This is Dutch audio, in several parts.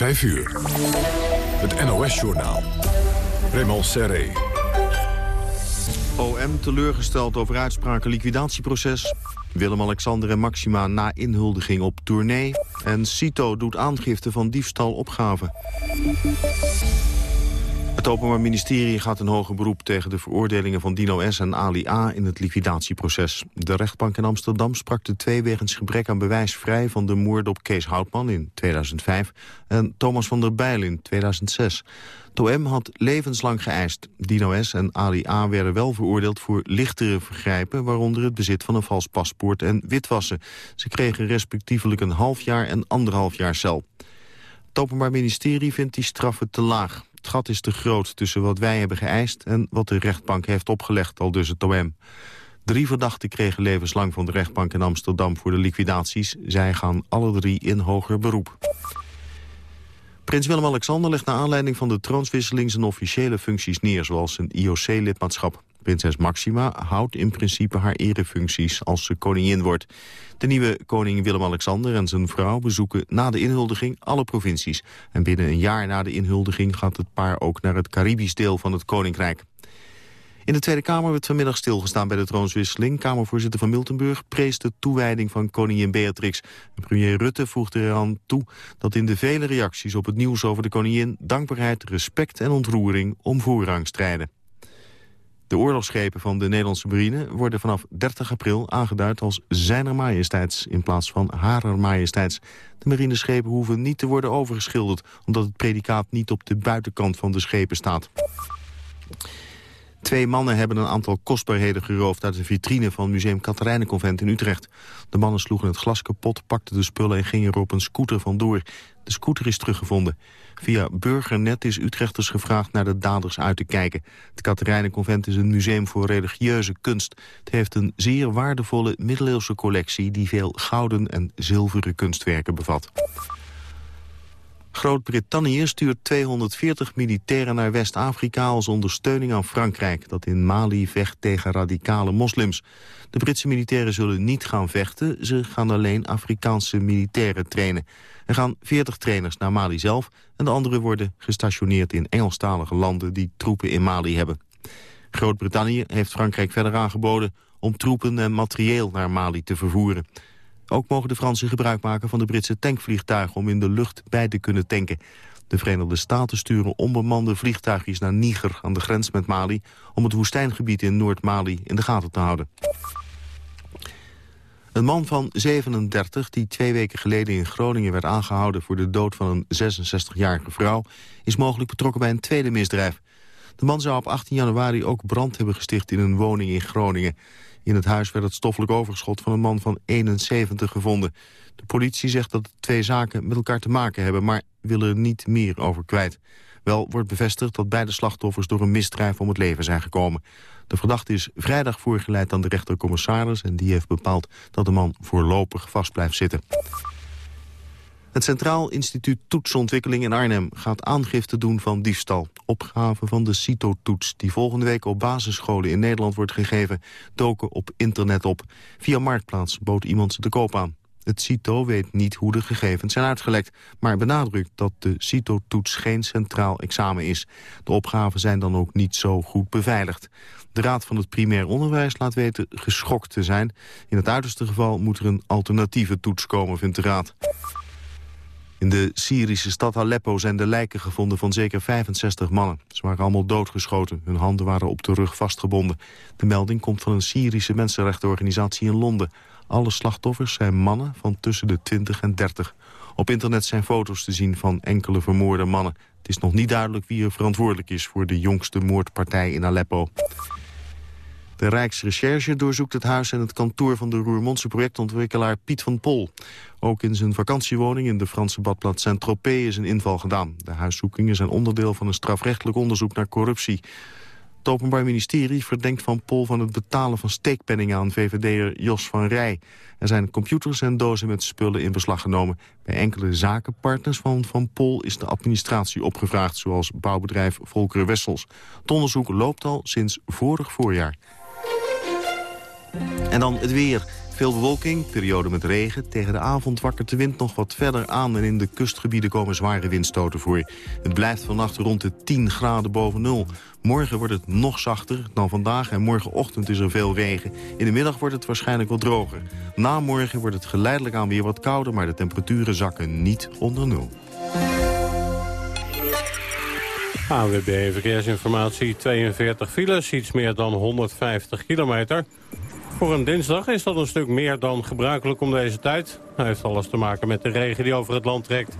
5 uur. Het NOS-journaal. Raymond Serré. OM teleurgesteld over uitspraken liquidatieproces. Willem-Alexander en Maxima na inhuldiging op tournee. En Cito doet aangifte van diefstal opgave. Het Openbaar Ministerie gaat een hoger beroep tegen de veroordelingen van Dino S. en Ali A. in het liquidatieproces. De rechtbank in Amsterdam sprak de twee wegens gebrek aan bewijs vrij van de moord op Kees Houtman in 2005 en Thomas van der Bijl in 2006. Het had levenslang geëist. Dino S. en Ali A. werden wel veroordeeld voor lichtere vergrijpen... waaronder het bezit van een vals paspoort en witwassen. Ze kregen respectievelijk een half jaar en anderhalf jaar cel. Het Openbaar Ministerie vindt die straffen te laag. Het gat is te groot tussen wat wij hebben geëist... en wat de rechtbank heeft opgelegd, al dus het OM. Drie verdachten kregen levenslang van de rechtbank in Amsterdam voor de liquidaties. Zij gaan alle drie in hoger beroep. Prins Willem-Alexander legt naar aanleiding van de troonswisseling zijn officiële functies neer, zoals zijn IOC-lidmaatschap. Prinses Maxima houdt in principe haar erefuncties als ze koningin wordt. De nieuwe koning Willem-Alexander en zijn vrouw bezoeken na de inhuldiging alle provincies. En binnen een jaar na de inhuldiging gaat het paar ook naar het Caribisch deel van het koninkrijk. In de Tweede Kamer werd vanmiddag stilgestaan bij de troonswisseling. Kamervoorzitter van Miltenburg prees de toewijding van koningin Beatrix. Premier Rutte voegde eraan toe dat in de vele reacties op het nieuws over de koningin... dankbaarheid, respect en ontroering om voorrang strijden. De oorlogsschepen van de Nederlandse marine worden vanaf 30 april aangeduid als zijner majesteits in plaats van harer majesteits. De marineschepen hoeven niet te worden overgeschilderd omdat het predicaat niet op de buitenkant van de schepen staat. Twee mannen hebben een aantal kostbaarheden geroofd uit de vitrine van Museum Katerijnenconvent in Utrecht. De mannen sloegen het glas kapot, pakten de spullen en gingen er op een scooter vandoor. De scooter is teruggevonden. Via Burgernet is Utrechters gevraagd naar de daders uit te kijken. Het Katerijnenconvent is een museum voor religieuze kunst. Het heeft een zeer waardevolle middeleeuwse collectie... die veel gouden en zilveren kunstwerken bevat. Groot-Brittannië stuurt 240 militairen naar West-Afrika als ondersteuning aan Frankrijk, dat in Mali vecht tegen radicale moslims. De Britse militairen zullen niet gaan vechten, ze gaan alleen Afrikaanse militairen trainen. Er gaan 40 trainers naar Mali zelf en de anderen worden gestationeerd in Engelstalige landen die troepen in Mali hebben. Groot-Brittannië heeft Frankrijk verder aangeboden om troepen en materieel naar Mali te vervoeren. Ook mogen de Fransen gebruik maken van de Britse tankvliegtuigen... om in de lucht bij te kunnen tanken. De Verenigde Staten sturen onbemande vliegtuigjes naar Niger... aan de grens met Mali... om het woestijngebied in Noord-Mali in de gaten te houden. Een man van 37, die twee weken geleden in Groningen werd aangehouden... voor de dood van een 66-jarige vrouw... is mogelijk betrokken bij een tweede misdrijf. De man zou op 18 januari ook brand hebben gesticht in een woning in Groningen. In het huis werd het stoffelijk overschot van een man van 71 gevonden. De politie zegt dat de twee zaken met elkaar te maken hebben... maar wil er niet meer over kwijt. Wel wordt bevestigd dat beide slachtoffers door een misdrijf om het leven zijn gekomen. De verdachte is vrijdag voorgeleid aan de rechtercommissaris... en die heeft bepaald dat de man voorlopig vast blijft zitten. Het Centraal Instituut Toetsontwikkeling in Arnhem gaat aangifte doen van diefstal. Opgaven van de CITO-toets, die volgende week op basisscholen in Nederland wordt gegeven, doken op internet op. Via Marktplaats bood iemand ze te koop aan. Het CITO weet niet hoe de gegevens zijn uitgelekt, maar benadrukt dat de CITO-toets geen centraal examen is. De opgaven zijn dan ook niet zo goed beveiligd. De Raad van het Primair Onderwijs laat weten geschokt te zijn. In het uiterste geval moet er een alternatieve toets komen, vindt de Raad. In de Syrische stad Aleppo zijn de lijken gevonden van zeker 65 mannen. Ze waren allemaal doodgeschoten. Hun handen waren op de rug vastgebonden. De melding komt van een Syrische mensenrechtenorganisatie in Londen. Alle slachtoffers zijn mannen van tussen de 20 en 30. Op internet zijn foto's te zien van enkele vermoorde mannen. Het is nog niet duidelijk wie er verantwoordelijk is voor de jongste moordpartij in Aleppo. De Rijksrecherche doorzoekt het huis en het kantoor van de Roermondse projectontwikkelaar Piet van Pol. Ook in zijn vakantiewoning in de Franse badplaats Saint-Tropez is een inval gedaan. De huiszoekingen zijn onderdeel van een strafrechtelijk onderzoek naar corruptie. Het Openbaar Ministerie verdenkt Van Pol van het betalen van steekpenningen aan VVD'er Jos van Rij. Er zijn computers en dozen met spullen in beslag genomen. Bij enkele zakenpartners van Van Pol is de administratie opgevraagd... zoals bouwbedrijf Volker Wessels. Het onderzoek loopt al sinds vorig voorjaar. En dan het weer. Veel bewolking, periode met regen. Tegen de avond wakkert de wind nog wat verder aan... en in de kustgebieden komen zware windstoten voor. Het blijft vannacht rond de 10 graden boven nul. Morgen wordt het nog zachter dan vandaag en morgenochtend is er veel regen. In de middag wordt het waarschijnlijk wat droger. Na morgen wordt het geleidelijk aan weer wat kouder... maar de temperaturen zakken niet onder nul. AWB Verkeersinformatie, 42 files, iets meer dan 150 kilometer. Voor een dinsdag is dat een stuk meer dan gebruikelijk om deze tijd. Hij heeft alles te maken met de regen die over het land trekt.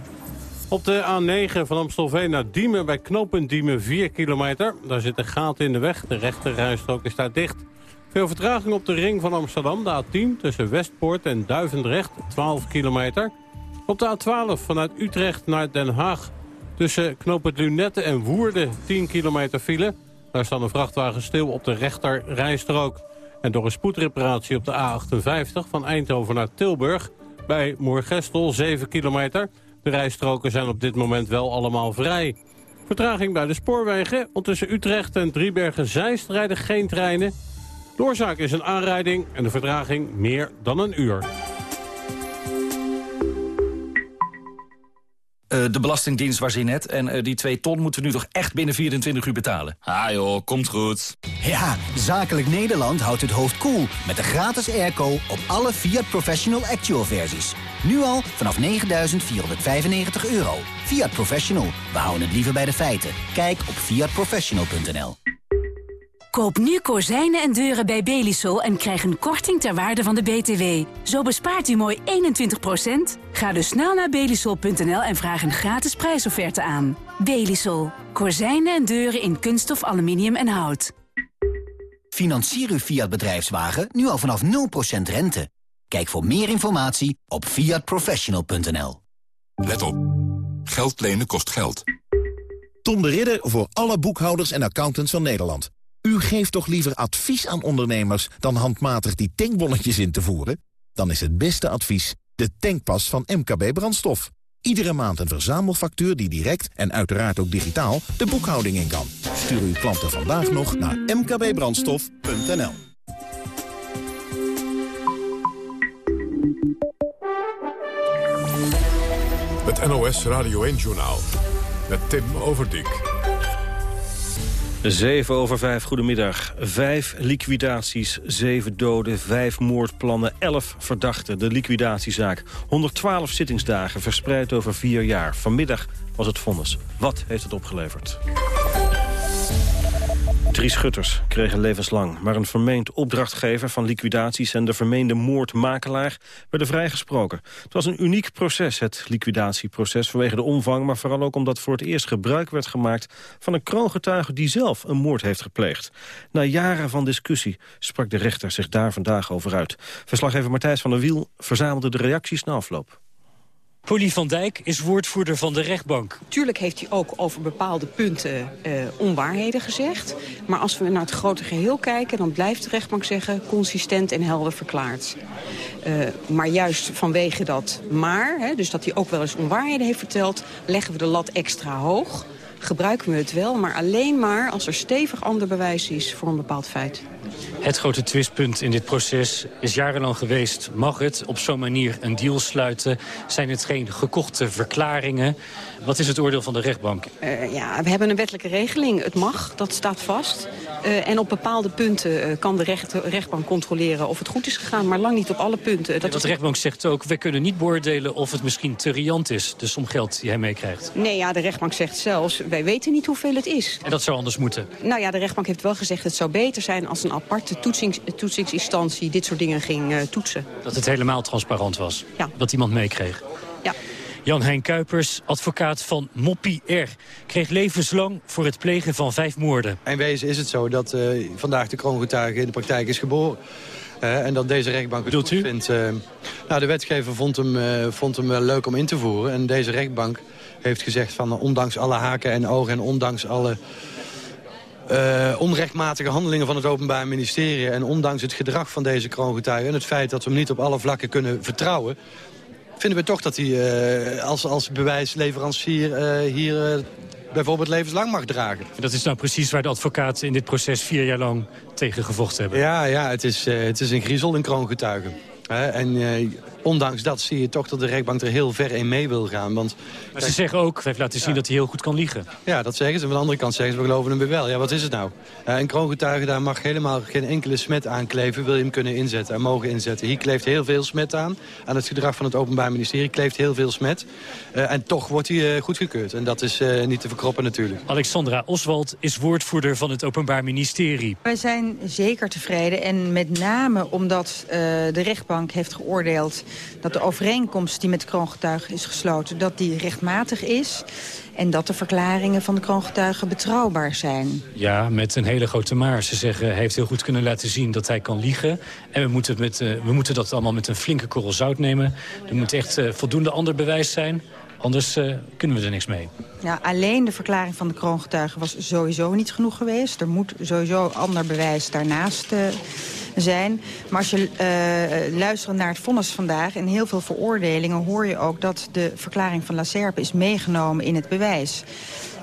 Op de A9 van Amstelveen naar Diemen bij knooppunt Diemen 4 kilometer. Daar zit een gat in de weg, de rechterrijstrook is daar dicht. Veel vertraging op de ring van Amsterdam, de A10 tussen Westpoort en Duivendrecht, 12 kilometer. Op de A12 vanuit Utrecht naar Den Haag tussen knooppunt Lunette en Woerden 10 kilometer file. Daar staan een vrachtwagen stil op de rechterrijstrook. En door een spoedreparatie op de A58 van Eindhoven naar Tilburg... bij Moergestel 7 kilometer. De rijstroken zijn op dit moment wel allemaal vrij. Vertraging bij de spoorwegen. Want tussen Utrecht en Driebergen-Zeist rijden geen treinen. Oorzaak is een aanrijding en de vertraging meer dan een uur. Uh, de Belastingdienst was in net. En uh, die 2 ton moeten we nu toch echt binnen 24 uur betalen. Ah joh, komt goed. Ja, Zakelijk Nederland houdt het hoofd koel cool met de gratis airco op alle Fiat Professional Actual versies. Nu al vanaf 9.495 euro. Fiat Professional, we houden het liever bij de feiten. Kijk op fiatprofessional.nl Koop nu kozijnen en deuren bij Belisol en krijg een korting ter waarde van de BTW. Zo bespaart u mooi 21%. Ga dus snel naar belisol.nl en vraag een gratis prijsofferte aan. Belisol. Kozijnen en deuren in kunststof, aluminium en hout. Financier uw Fiat bedrijfswagen nu al vanaf 0% rente. Kijk voor meer informatie op fiatprofessional.nl. Let op. Geld lenen kost geld. Tom de Ridder voor alle boekhouders en accountants van Nederland. U geeft toch liever advies aan ondernemers dan handmatig die tankbonnetjes in te voeren? Dan is het beste advies de tankpas van MKB Brandstof. Iedere maand een verzamelfactuur die direct en uiteraard ook digitaal de boekhouding in kan. Stuur uw klanten vandaag nog naar mkbbrandstof.nl. Het NOS Radio 1-journaal met Tim Overdijk. 7 over 5, goedemiddag. Vijf liquidaties, zeven doden, vijf moordplannen, 11 verdachten. De liquidatiezaak. 112 zittingsdagen, verspreid over vier jaar. Vanmiddag was het vonnis. Wat heeft het opgeleverd? Drie schutters kregen levenslang, maar een vermeend opdrachtgever van liquidaties en de vermeende moordmakelaar werden vrijgesproken. Het was een uniek proces, het liquidatieproces, vanwege de omvang, maar vooral ook omdat voor het eerst gebruik werd gemaakt van een kroongetuige die zelf een moord heeft gepleegd. Na jaren van discussie sprak de rechter zich daar vandaag over uit. Verslaggever Matthijs van der Wiel verzamelde de reacties na afloop. Polly van Dijk is woordvoerder van de rechtbank. Tuurlijk heeft hij ook over bepaalde punten uh, onwaarheden gezegd. Maar als we naar het grote geheel kijken... dan blijft de rechtbank zeggen consistent en helder verklaard. Uh, maar juist vanwege dat maar, hè, dus dat hij ook wel eens onwaarheden heeft verteld... leggen we de lat extra hoog gebruiken we het wel, maar alleen maar als er stevig ander bewijs is voor een bepaald feit. Het grote twistpunt in dit proces is jarenlang geweest. Mag het op zo'n manier een deal sluiten? Zijn het geen gekochte verklaringen? Wat is het oordeel van de rechtbank? Uh, ja, we hebben een wettelijke regeling. Het mag, dat staat vast. Uh, en op bepaalde punten uh, kan de recht, rechtbank controleren of het goed is gegaan, maar lang niet op alle punten. Dat de rechtbank zegt ook, we kunnen niet beoordelen of het misschien te riant is, de som geld die hij meekrijgt. Nee, ja, de rechtbank zegt zelfs, wij weten niet hoeveel het is. En dat zou anders moeten? Nou ja, de rechtbank heeft wel gezegd, het zou beter zijn als een aparte toetsings, toetsingsinstantie dit soort dingen ging uh, toetsen. Dat het helemaal transparant was? Ja. Dat iemand meekreeg? Ja. Jan-Hein Kuipers, advocaat van Moppie R. Kreeg levenslang voor het plegen van vijf moorden. In wezen is het zo dat uh, vandaag de kroongetuige in de praktijk is geboren. Uh, en dat deze rechtbank het goed vindt. Uh, nou, de wetgever vond hem, vond hem leuk om in te voeren. En deze rechtbank heeft gezegd van ondanks alle haken en ogen... en ondanks alle uh, onrechtmatige handelingen van het Openbaar Ministerie... en ondanks het gedrag van deze kroongetuige... en het feit dat we hem niet op alle vlakken kunnen vertrouwen... vinden we toch dat hij uh, als, als bewijsleverancier uh, hier bijvoorbeeld levenslang mag dragen. En dat is nou precies waar de advocaten in dit proces vier jaar lang tegen gevochten hebben? Ja, ja het, is, het is een griezel, een kroongetuige. en ondanks dat zie je toch dat de rechtbank er heel ver in mee wil gaan. Want, maar ze zeggen ook, heeft laten zien dat hij heel goed kan liegen. Ja, dat zeggen ze. Aan de andere kant zeggen ze, we geloven hem wel. Ja, wat is het nou? Uh, een kroongetuige, daar mag helemaal geen enkele smet aankleven. Wil je hem kunnen inzetten en mogen inzetten. Hier kleeft heel veel smet aan. Aan het gedrag van het Openbaar Ministerie kleeft heel veel smet. Uh, en toch wordt hij uh, goedgekeurd. En dat is niet te verkroppen natuurlijk. Alexandra Oswald is woordvoerder van het Openbaar Ministerie. Wij zijn zeker tevreden. En met name omdat de rechtbank heeft geoordeeld dat de overeenkomst die met de kroongetuige is gesloten... dat die rechtmatig is en dat de verklaringen van de kroongetuigen betrouwbaar zijn. Ja, met een hele grote maar. Ze zeggen, hij heeft heel goed kunnen laten zien dat hij kan liegen. En we moeten, met, uh, we moeten dat allemaal met een flinke korrel zout nemen. Er moet echt uh, voldoende ander bewijs zijn. Anders uh, kunnen we er niks mee. Ja, alleen de verklaring van de kroongetuigen was sowieso niet genoeg geweest. Er moet sowieso ander bewijs daarnaast zijn. Maar als je uh, luistert naar het vonnis vandaag... in heel veel veroordelingen hoor je ook dat de verklaring van La is meegenomen in het bewijs.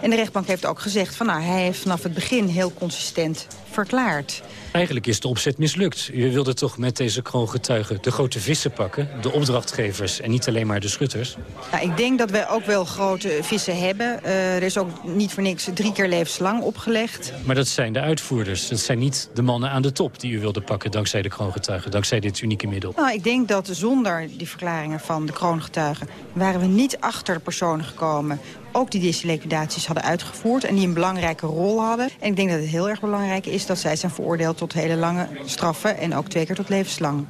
En de rechtbank heeft ook gezegd van nou, hij heeft vanaf het begin heel consistent verklaard. Eigenlijk is de opzet mislukt. U wilde toch met deze kroongetuigen de grote vissen pakken? De opdrachtgevers en niet alleen maar de schutters? Ja, ik denk dat wij ook wel grote vissen hebben. Uh, er is ook niet voor niks drie keer levenslang opgelegd. Maar dat zijn de uitvoerders. Dat zijn niet de mannen aan de top die u wilde pakken... dankzij de kroongetuigen, dankzij dit unieke middel. Nou, ik denk dat zonder die verklaringen van de kroongetuigen... waren we niet achter de personen gekomen ook die deze liquidaties hadden uitgevoerd... en die een belangrijke rol hadden. En ik denk dat het heel erg belangrijk is dat zij zijn veroordeeld... tot hele lange straffen en ook twee keer tot levenslang.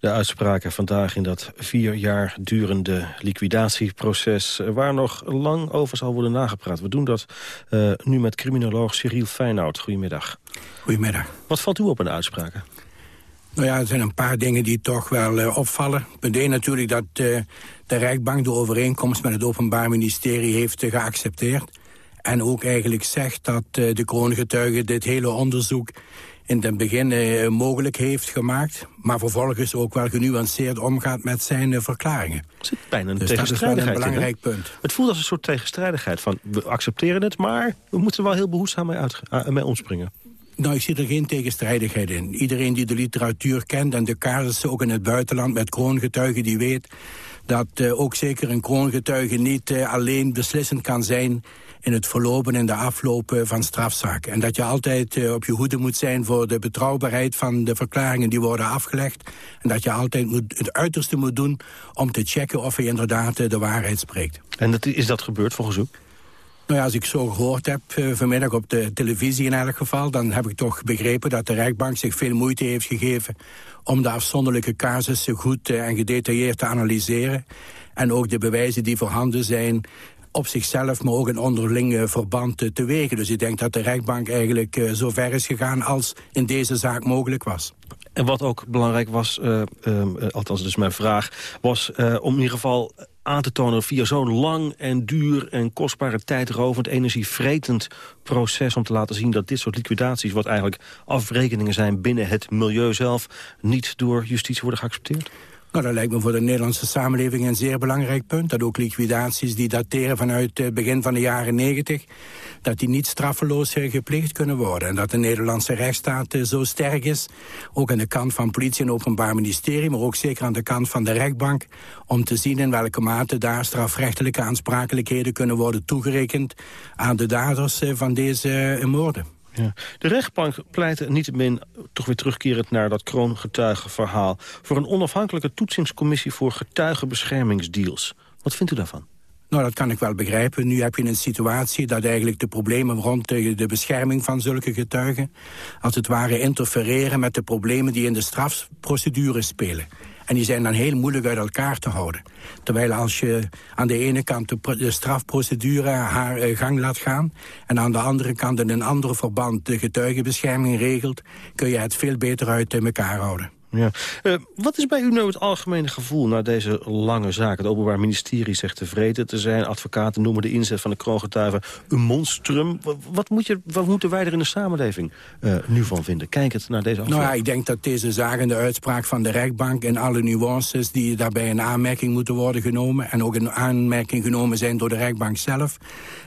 De uitspraken vandaag in dat vier jaar durende liquidatieproces... waar nog lang over zal worden nagepraat. We doen dat uh, nu met criminoloog Cyril Feyenoord. Goedemiddag. Goedemiddag. Wat valt u op in de uitspraken? Nou ja, er zijn een paar dingen die toch wel uh, opvallen. Punt natuurlijk dat uh, de Rijkbank de overeenkomst met het Openbaar Ministerie heeft uh, geaccepteerd. En ook eigenlijk zegt dat de kroongetuige dit hele onderzoek in het begin mogelijk heeft gemaakt... maar vervolgens ook wel genuanceerd omgaat met zijn verklaringen. Het is bijna een dus tegenstrijdigheid. Dat is een belangrijk punt. Het voelt als een soort tegenstrijdigheid van... we accepteren het, maar we moeten er wel heel behoedzaam mee, uit, mee omspringen. Nou, ik zie er geen tegenstrijdigheid in. Iedereen die de literatuur kent en de casussen ook in het buitenland met kroongetuigen... die weet dat ook zeker een kroongetuige niet alleen beslissend kan zijn... in het verlopen en de aflopen van strafzaken. En dat je altijd uh, op je hoede moet zijn voor de betrouwbaarheid van de verklaringen die worden afgelegd. En dat je altijd moet, het uiterste moet doen om te checken of hij inderdaad de waarheid spreekt. En dat, is dat gebeurd volgens u? Nou ja, als ik zo gehoord heb vanmiddag op de televisie in elk geval... dan heb ik toch begrepen dat de Rijkbank zich veel moeite heeft gegeven... om de afzonderlijke casussen goed en gedetailleerd te analyseren. En ook de bewijzen die voorhanden zijn op zichzelf, maar ook in onderling verband te wegen. Dus ik denk dat de Rijkbank eigenlijk zo ver is gegaan als in deze zaak mogelijk was. En wat ook belangrijk was, uh, uh, althans dus mijn vraag... was om in ieder geval aan te tonen via zo'n lang en duur en kostbare tijdrovend, energievretend proces om te laten zien dat dit soort liquidaties, wat eigenlijk afrekeningen zijn binnen het milieu zelf, niet door justitie worden geaccepteerd? Nou, dat lijkt me voor de Nederlandse samenleving een zeer belangrijk punt. Dat ook liquidaties die dateren vanuit het begin van de jaren negentig... dat die niet straffeloos gepleegd kunnen worden. En dat de Nederlandse rechtsstaat eh, zo sterk is... ook aan de kant van politie en openbaar ministerie... maar ook zeker aan de kant van de rechtbank... om te zien in welke mate daar strafrechtelijke aansprakelijkheden... kunnen worden toegerekend aan de daders eh, van deze eh, moorden. Ja. De rechtbank pleit niettemin, toch weer terugkerend naar dat kroongetuigenverhaal... voor een onafhankelijke toetsingscommissie voor getuigenbeschermingsdeals. Wat vindt u daarvan? Nou, dat kan ik wel begrijpen. Nu heb je een situatie dat eigenlijk de problemen rond de bescherming van zulke getuigen... als het ware interfereren met de problemen die in de strafprocedure spelen. En die zijn dan heel moeilijk uit elkaar te houden. Terwijl als je aan de ene kant de, strafprocedure haar eh, gang laat gaan... en aan de andere kant in een andere verband de getuigenbescherming regelt... kun je het veel beter uit elkaar houden. Ja. Uh, wat is bij u nou het algemene gevoel na deze lange zaak? Het Openbaar Ministerie zegt tevreden te zijn. Advocaten noemen de inzet van de kroongetuigen een monstrum. Wat, moet je, wat moeten wij er in de samenleving uh, nu van vinden? Kijk het naar deze afspraak. Nou ja, ik denk dat deze zaak en de uitspraak van de rechtbank... en alle nuances die daarbij in aanmerking moeten worden genomen... en ook in aanmerking genomen zijn door de rechtbank zelf...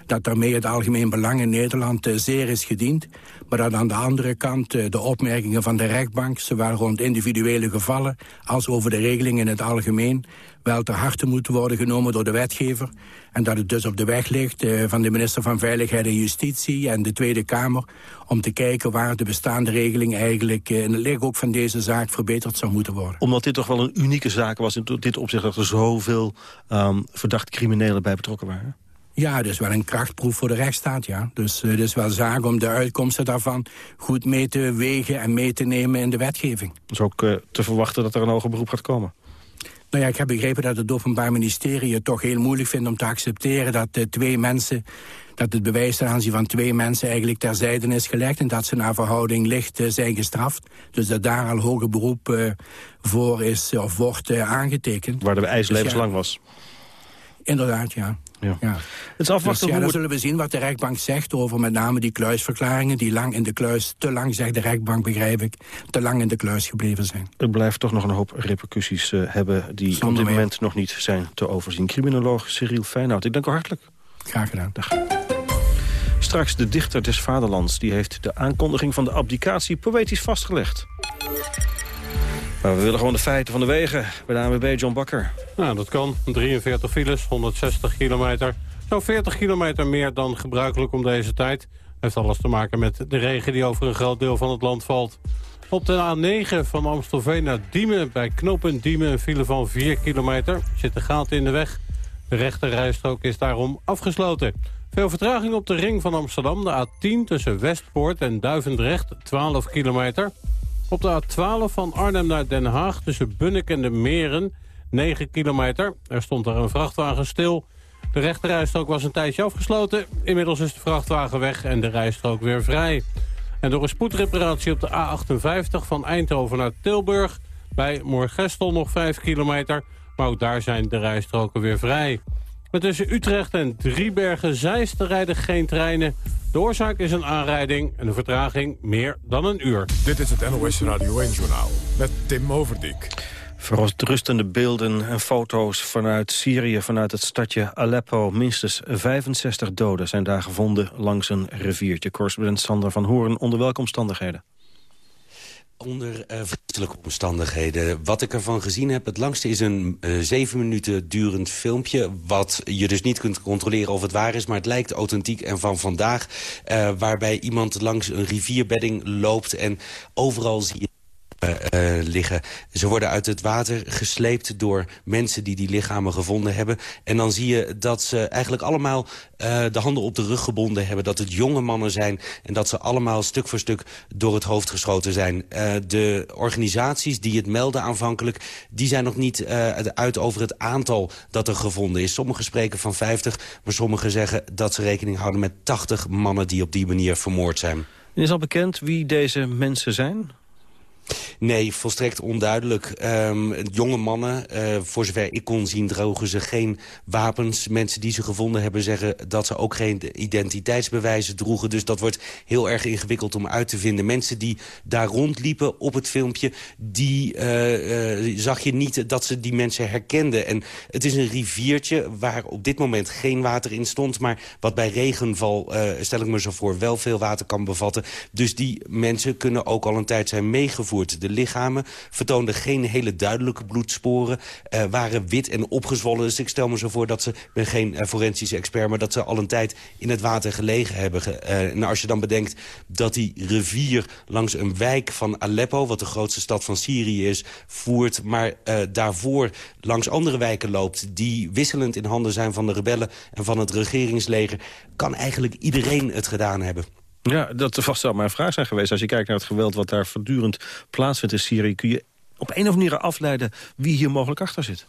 dat daarmee het algemeen belang in Nederland uh, zeer is gediend. Maar dat aan de andere kant de opmerkingen van de rechtbank... zowel rond individu individuele gevallen... als over de regeling in het algemeen wel ter harte moeten worden genomen door de wetgever. En dat het dus op de weg ligt uh, van de minister van Veiligheid en Justitie en de Tweede Kamer... om te kijken waar de bestaande regeling eigenlijk uh, in het licht ook van deze zaak verbeterd zou moeten worden. Omdat dit toch wel een unieke zaak was in dit opzicht... dat er zoveel um, verdacht criminelen bij betrokken waren? Ja, dus wel een krachtproef voor de rechtsstaat, ja. Dus het is wel zaak om de uitkomsten daarvan goed mee te wegen en mee te nemen in de wetgeving. Dus ook uh, te verwachten dat er een hoger beroep gaat komen? Nou ja, ik heb begrepen dat het Openbaar Ministerie het toch heel moeilijk vindt om te accepteren dat uh, twee mensen, dat het bewijs ten aanzien van twee mensen eigenlijk terzijde is gelegd en dat ze naar verhouding licht uh, zijn gestraft. Dus dat daar al hoger beroep uh, voor is of wordt aangetekend. Waar de eis dus levenslang ja, was. Inderdaad, ja. Ja. ja. Het is afwachten dus, ja, hoe dan zullen we zien wat de rechtbank zegt over met name die kluisverklaringen... die lang in de kluis, te lang, zegt de rechtbank, begrijp ik... te lang in de kluis gebleven zijn. Er blijft toch nog een hoop repercussies uh, hebben... die Zonder op dit moment nog niet zijn te overzien. Criminoloog Cyril Feyenoord, ik dank u hartelijk. Graag gedaan. Dag. Straks de dichter des vaderlands. Die heeft de aankondiging van de abdicatie poëtisch vastgelegd. Maar we willen gewoon de feiten van de wegen. Bij de ANWB John Bakker. Nou, dat kan. 43 files, 160 kilometer. Zo'n 40 kilometer meer dan gebruikelijk om deze tijd. Heeft alles te maken met de regen die over een groot deel van het land valt. Op de A9 van Amstelveen naar Diemen, bij knooppunt Diemen... een file van 4 kilometer. Zit een gaten in de weg. De rechterrijstrook is daarom afgesloten. Veel vertraging op de ring van Amsterdam. De A10 tussen Westpoort en Duivendrecht, 12 kilometer. Op de A12 van Arnhem naar Den Haag tussen Bunnik en de Meren, 9 kilometer. Er stond daar een vrachtwagen stil. De rechterrijstrook was een tijdje afgesloten. Inmiddels is de vrachtwagen weg en de rijstrook weer vrij. En door een spoedreparatie op de A58 van Eindhoven naar Tilburg... bij Moorgestel nog 5 kilometer, maar ook daar zijn de rijstroken weer vrij. Maar tussen Utrecht en Driebergen-Zeist rijden geen treinen. De oorzaak is een aanrijding en de vertraging meer dan een uur. Dit is het NOS Radio 1-journaal met Tim Overdijk. Verontrustende beelden en foto's vanuit Syrië, vanuit het stadje Aleppo. Minstens 65 doden zijn daar gevonden langs een riviertje. Correspondent Sander van Hoorn, onder welke omstandigheden? Onder uh, vreselijke omstandigheden. Wat ik ervan gezien heb, het langste is een uh, zeven minuten durend filmpje... wat je dus niet kunt controleren of het waar is... maar het lijkt authentiek en van vandaag... Uh, waarbij iemand langs een rivierbedding loopt en overal zie je liggen. Ze worden uit het water gesleept door mensen die die lichamen gevonden hebben. En dan zie je dat ze eigenlijk allemaal uh, de handen op de rug gebonden hebben. Dat het jonge mannen zijn en dat ze allemaal stuk voor stuk door het hoofd geschoten zijn. De organisaties die het melden aanvankelijk, die zijn nog niet uit over het aantal dat er gevonden is. Sommigen spreken van 50, maar sommigen zeggen dat ze rekening houden met 80 mannen die op die manier vermoord zijn. Is al bekend wie deze mensen zijn? Nee, volstrekt onduidelijk. Um, jonge mannen, uh, voor zover ik kon zien, drogen ze geen wapens. Mensen die ze gevonden hebben zeggen dat ze ook geen identiteitsbewijzen droegen. Dus dat wordt heel erg ingewikkeld om uit te vinden. Mensen die daar rondliepen op het filmpje, die uh, uh, zag je niet dat ze die mensen herkenden. En het is een riviertje waar op dit moment geen water in stond. Maar wat bij regenval, stel ik me zo voor, wel veel water kan bevatten. Dus die mensen kunnen ook al een tijd zijn meegevoerd de lichamen vertoonden geen hele duidelijke bloedsporen. Uh, waren wit en opgezwollen. Dus ik stel me zo voor dat ze, ik ben geen uh, forensische expert... maar dat ze al een tijd in het water gelegen hebben. En als je dan bedenkt dat die rivier langs een wijk van Aleppo... wat de grootste stad van Syrië is, voert... maar daarvoor langs andere wijken loopt... die wisselend in handen zijn van de rebellen en van het regeringsleger... kan eigenlijk iedereen het gedaan hebben. Ja, dat vast wel mijn vraag zijn geweest. Als je kijkt naar het geweld wat daar voortdurend plaatsvindt in Syrië... kun je op een of andere manier afleiden wie hier mogelijk achter zit.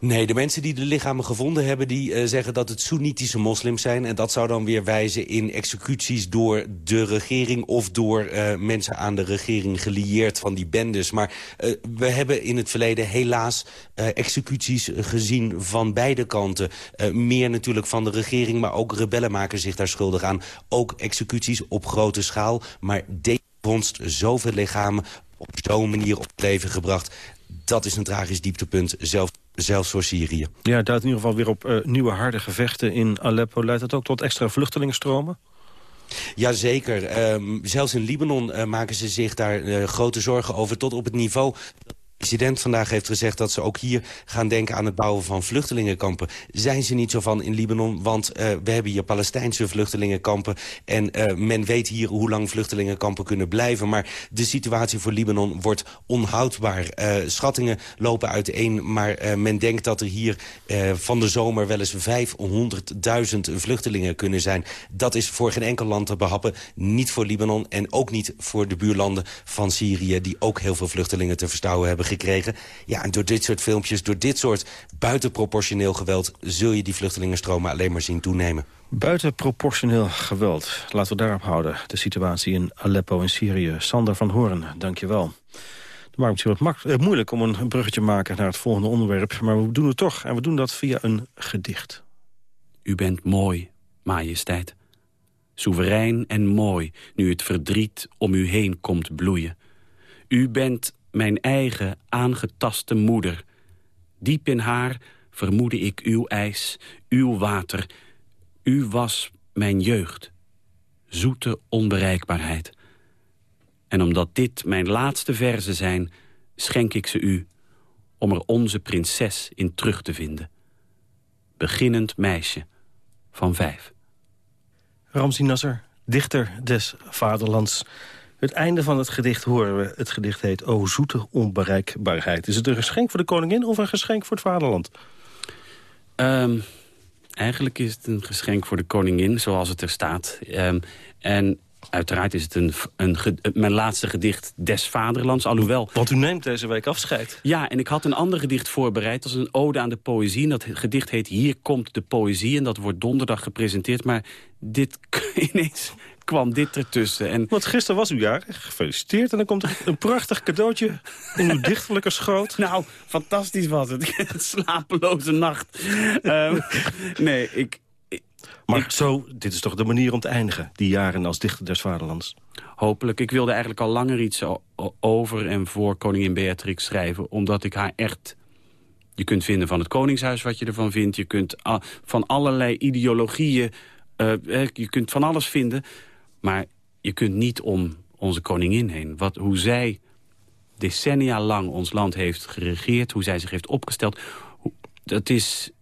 Nee, de mensen die de lichamen gevonden hebben... die uh, zeggen dat het Soenitische moslims zijn. En dat zou dan weer wijzen in executies door de regering... of door uh, mensen aan de regering gelieerd van die bendes. Maar uh, we hebben in het verleden helaas executies gezien van beide kanten. meer natuurlijk van de regering, maar ook rebellen maken zich daar schuldig aan. Ook executies op grote schaal. Maar deze vondst zoveel lichamen op zo'n manier op het leven gebracht... dat is een tragisch dieptepunt, zelf zelfs voor Syrië. Ja, duidt in ieder geval weer op uh, nieuwe harde gevechten in Aleppo. Leidt dat ook tot extra vluchtelingenstromen? Jazeker. Um, zelfs in Libanon uh, maken ze zich daar uh, grote zorgen over... tot op het niveau president vandaag heeft gezegd dat ze ook hier gaan denken aan het bouwen van vluchtelingenkampen. Zijn ze niet zo van in Libanon, want uh, we hebben hier Palestijnse vluchtelingenkampen en uh, men weet hier hoe lang vluchtelingenkampen kunnen blijven. Maar de situatie voor Libanon wordt onhoudbaar. Uh, schattingen lopen uiteen, maar men denkt dat er hier van de zomer wel eens 500.000 vluchtelingen kunnen zijn. Dat is voor geen enkel land te behappen, niet voor Libanon en ook niet voor de buurlanden van Syrië die ook heel veel vluchtelingen te verstouwen hebben gekregen. Ja, en door dit soort filmpjes, door dit soort buitenproportioneel geweld... zul je die vluchtelingenstromen alleen maar zien toenemen. Buitenproportioneel geweld. Laten we daarop houden. De situatie in Aleppo in Syrië. Sander van Hoorn, dank je wel. Het maakt het wat eh, moeilijk om een bruggetje te maken naar het volgende onderwerp. Maar we doen het toch. En we doen dat via een gedicht. U bent mooi, majesteit. Soeverein en mooi, nu het verdriet om u heen komt bloeien. U bent mijn eigen aangetaste moeder. Diep in haar vermoedde ik uw ijs, uw water. U was mijn jeugd, zoete onbereikbaarheid. En omdat dit mijn laatste verzen zijn, schenk ik ze u... om er onze prinses in terug te vinden. Beginnend meisje van vijf. Ramzi Nasser, dichter des vaderlands... Het einde van het gedicht horen we. Het gedicht heet O zoete onbereikbaarheid. Is het een geschenk voor de koningin of een geschenk voor het vaderland? Um, eigenlijk is het een geschenk voor de koningin, zoals het er staat. Um, en Uiteraard is het een, een, mijn laatste gedicht des vaderlands, alhoewel... Want u neemt deze week afscheid. Ja, en ik had een ander gedicht voorbereid. als een ode aan de poëzie. En dat gedicht heet Hier komt de poëzie. En dat wordt donderdag gepresenteerd. Maar dit ineens kwam dit ertussen. En... Want gisteren was uw jaar. Gefeliciteerd. En dan komt er een prachtig cadeautje in uw dichtelijke schoot. Nou, fantastisch was het. Slapeloze nacht. um, nee, ik... Maar zo, dit is toch de manier om te eindigen, die jaren als dichter des vaderlands? Hopelijk. Ik wilde eigenlijk al langer iets over en voor koningin Beatrix schrijven. Omdat ik haar echt... Je kunt vinden van het koningshuis wat je ervan vindt. Je kunt van allerlei ideologieën... Uh, je kunt van alles vinden. Maar je kunt niet om onze koningin heen. Wat, hoe zij decennia lang ons land heeft geregeerd. Hoe zij zich heeft opgesteld. Dat is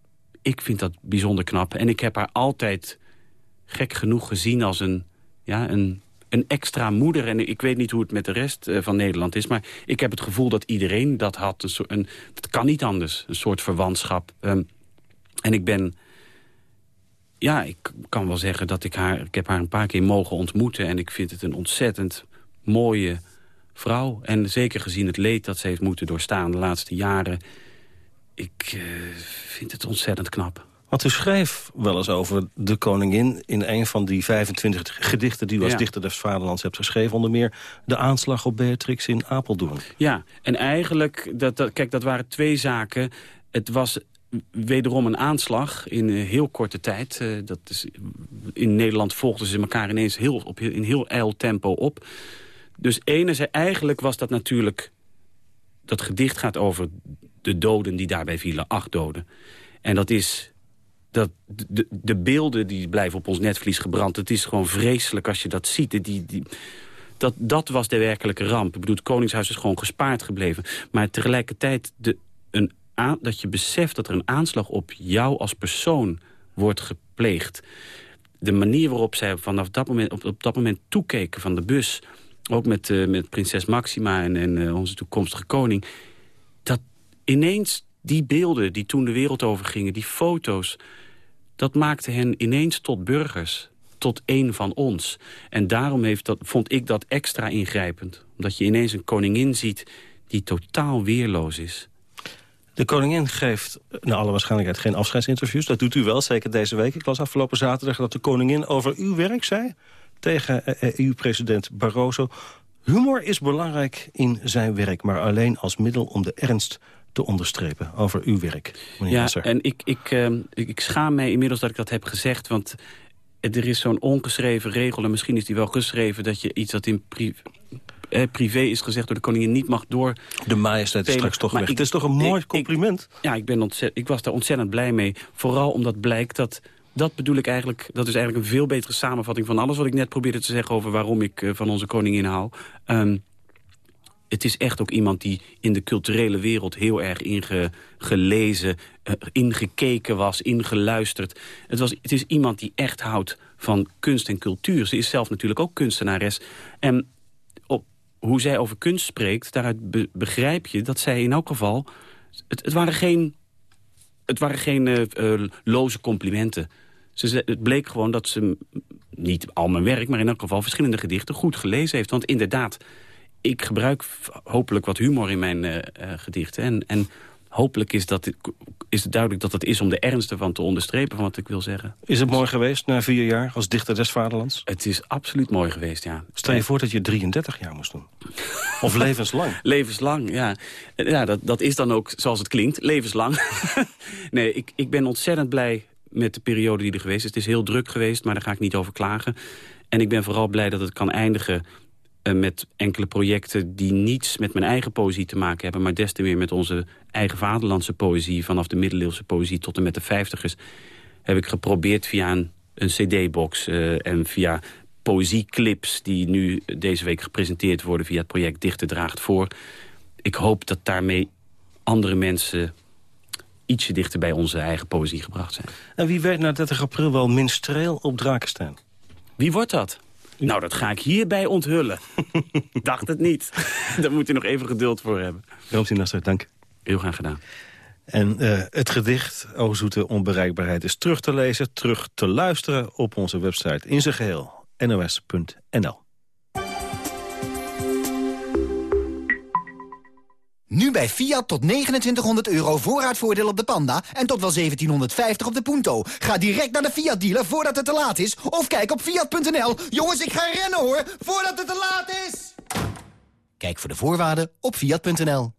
ik vind dat bijzonder knap. En ik heb haar altijd gek genoeg gezien als een, ja, een, een extra moeder. En ik weet niet hoe het met de rest eh, van Nederland is... maar ik heb het gevoel dat iedereen dat had. Een dat kan niet anders, een soort verwantschap. Um, en ik ben... Ja, ik kan wel zeggen dat ik haar... Ik heb haar een paar keer mogen ontmoeten... en ik vind het een ontzettend mooie vrouw. En zeker gezien het leed dat ze heeft moeten doorstaan de laatste jaren ik uh, vind het ontzettend knap. Want u schreef wel eens over de koningin... in een van die 25 gedichten die u als dichter des vaderlands hebt geschreven. Onder meer de aanslag op Beatrix in Apeldoorn. Ja, en eigenlijk, dat, dat, kijk, dat waren twee zaken. Het was wederom een aanslag in uh, heel korte tijd. Uh, dat is, in Nederland volgden ze elkaar ineens heel, op, in heel ijl tempo op. Dus enerzijds, eigenlijk was dat natuurlijk... dat gedicht gaat over de doden die daarbij vielen, acht doden. En dat is... Dat, de, de beelden die blijven op ons netvlies gebrand. Het is gewoon vreselijk als je dat ziet. Die, die, dat, dat was de werkelijke ramp. Ik bedoel, het Koningshuis is gewoon gespaard gebleven. Maar tegelijkertijd de, een dat je beseft dat er een aanslag op jou als persoon wordt gepleegd. De manier waarop zij vanaf dat moment, op, op dat moment toekeken van de bus... ook met, uh, met prinses Maxima en, en uh, onze toekomstige koning ineens die beelden die toen de wereld over gingen, die foto's... dat maakte hen ineens tot burgers, tot een van ons. En daarom heeft dat, vond ik dat extra ingrijpend. Omdat je ineens een koningin ziet die totaal weerloos is. De koningin geeft naar alle waarschijnlijkheid geen afscheidsinterviews. Dat doet u wel, zeker deze week. Ik las afgelopen zaterdag dat de koningin over uw werk zei... tegen EU-president eh, Barroso. Humor is belangrijk in zijn werk, maar alleen als middel om de ernst te onderstrepen over uw werk, Ja, en ik, ik, uh, ik, schaam mij inmiddels dat ik dat heb gezegd... want er is zo'n ongeschreven regel, en misschien is die wel geschreven... dat je iets dat in eh, privé is gezegd door de koningin niet mag door... De majesteit is straks toch maar weg. het is toch een mooi compliment? ja, ik, ben ontzett, ik was daar ontzettend blij mee. Vooral omdat blijkt dat dat bedoel ik eigenlijk, dat is eigenlijk een veel betere samenvatting van alles wat ik net probeerde te zeggen over waarom ik uh, van onze koningin hou. Um, het is echt ook iemand die in de culturele wereld heel erg ingelezen, uh, ingekeken was, ingeluisterd. Het, was, het is iemand die echt houdt van kunst en cultuur. Ze is zelf natuurlijk ook kunstenares. En hoe zij over kunst spreekt, daaruit be begrijp je dat zij in elk geval... Het, het waren geen, het waren geen uh, loze complimenten. Ze, het bleek gewoon dat ze niet al mijn werk, maar in elk geval verschillende gedichten goed gelezen heeft. Want inderdaad, ik gebruik hopelijk wat humor in mijn uh, gedichten. En, en hopelijk is, dat, is het duidelijk dat het is om de ernst ervan te onderstrepen van wat ik wil zeggen. Is het mooi geweest na vier jaar als dichter des vaderlands? Het is absoluut mooi geweest, ja. Stel je voor dat je 33 jaar moest doen. Of levenslang. levenslang, ja. Ja, dat, dat is dan ook zoals het klinkt, levenslang. nee, ik, ik ben ontzettend blij met de periode die er geweest is. Het is heel druk geweest, maar daar ga ik niet over klagen. En ik ben vooral blij dat het kan eindigen met enkele projecten... die niets met mijn eigen poëzie te maken hebben... maar des te meer met onze eigen vaderlandse poëzie... vanaf de middeleeuwse poëzie tot en met de vijftigers... heb ik geprobeerd via een, een cd-box uh, en via poëzieclips... die nu deze week gepresenteerd worden via het project Dichter Draagt Voor. Ik hoop dat daarmee andere mensen ietsje dichter bij onze eigen poëzie gebracht zijn. En wie werd na 30 april wel minstreel op Drakenstein? Wie wordt dat? Nou, dat ga ik hierbij onthullen. Dacht het niet. Daar moet u nog even geduld voor hebben. Ramsey Nasser, dank. Heel graag gedaan. En uh, het gedicht O Zoete Onbereikbaarheid is terug te lezen, terug te luisteren op onze website in zijn geheel nos.nl. Nu bij Fiat tot 2900 euro voorraadvoordeel op de Panda en tot wel 1750 op de Punto. Ga direct naar de Fiat dealer voordat het te laat is of kijk op fiat.nl. Jongens, ik ga rennen hoor, voordat het te laat is. Kijk voor de voorwaarden op fiat.nl.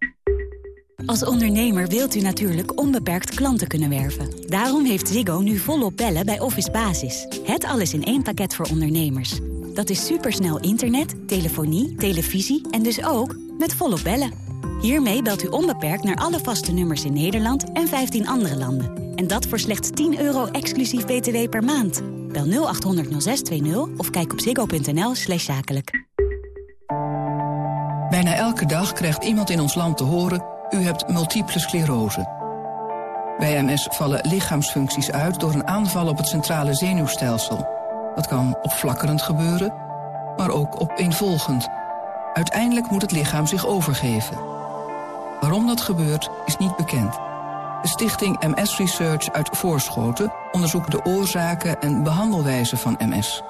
Als ondernemer wilt u natuurlijk onbeperkt klanten kunnen werven. Daarom heeft Ziggo nu volop bellen bij Office Basis. Het alles in één pakket voor ondernemers. Dat is supersnel internet, telefonie, televisie en dus ook met volop bellen. Hiermee belt u onbeperkt naar alle vaste nummers in Nederland en 15 andere landen. En dat voor slechts 10 euro exclusief btw per maand. Bel 0800 0620 of kijk op ziggo.nl slash zakelijk. Bijna elke dag krijgt iemand in ons land te horen... u hebt multiple sclerose. Bij MS vallen lichaamsfuncties uit door een aanval op het centrale zenuwstelsel. Dat kan opflakkerend gebeuren, maar ook opeenvolgend. Uiteindelijk moet het lichaam zich overgeven... Waarom dat gebeurt, is niet bekend. De stichting MS Research uit Voorschoten onderzoekt de oorzaken en behandelwijze van MS.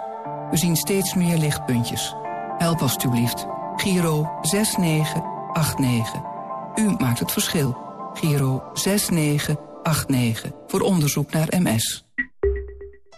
We zien steeds meer lichtpuntjes. Help alstublieft. Giro 6989. U maakt het verschil. Giro 6989. Voor onderzoek naar MS.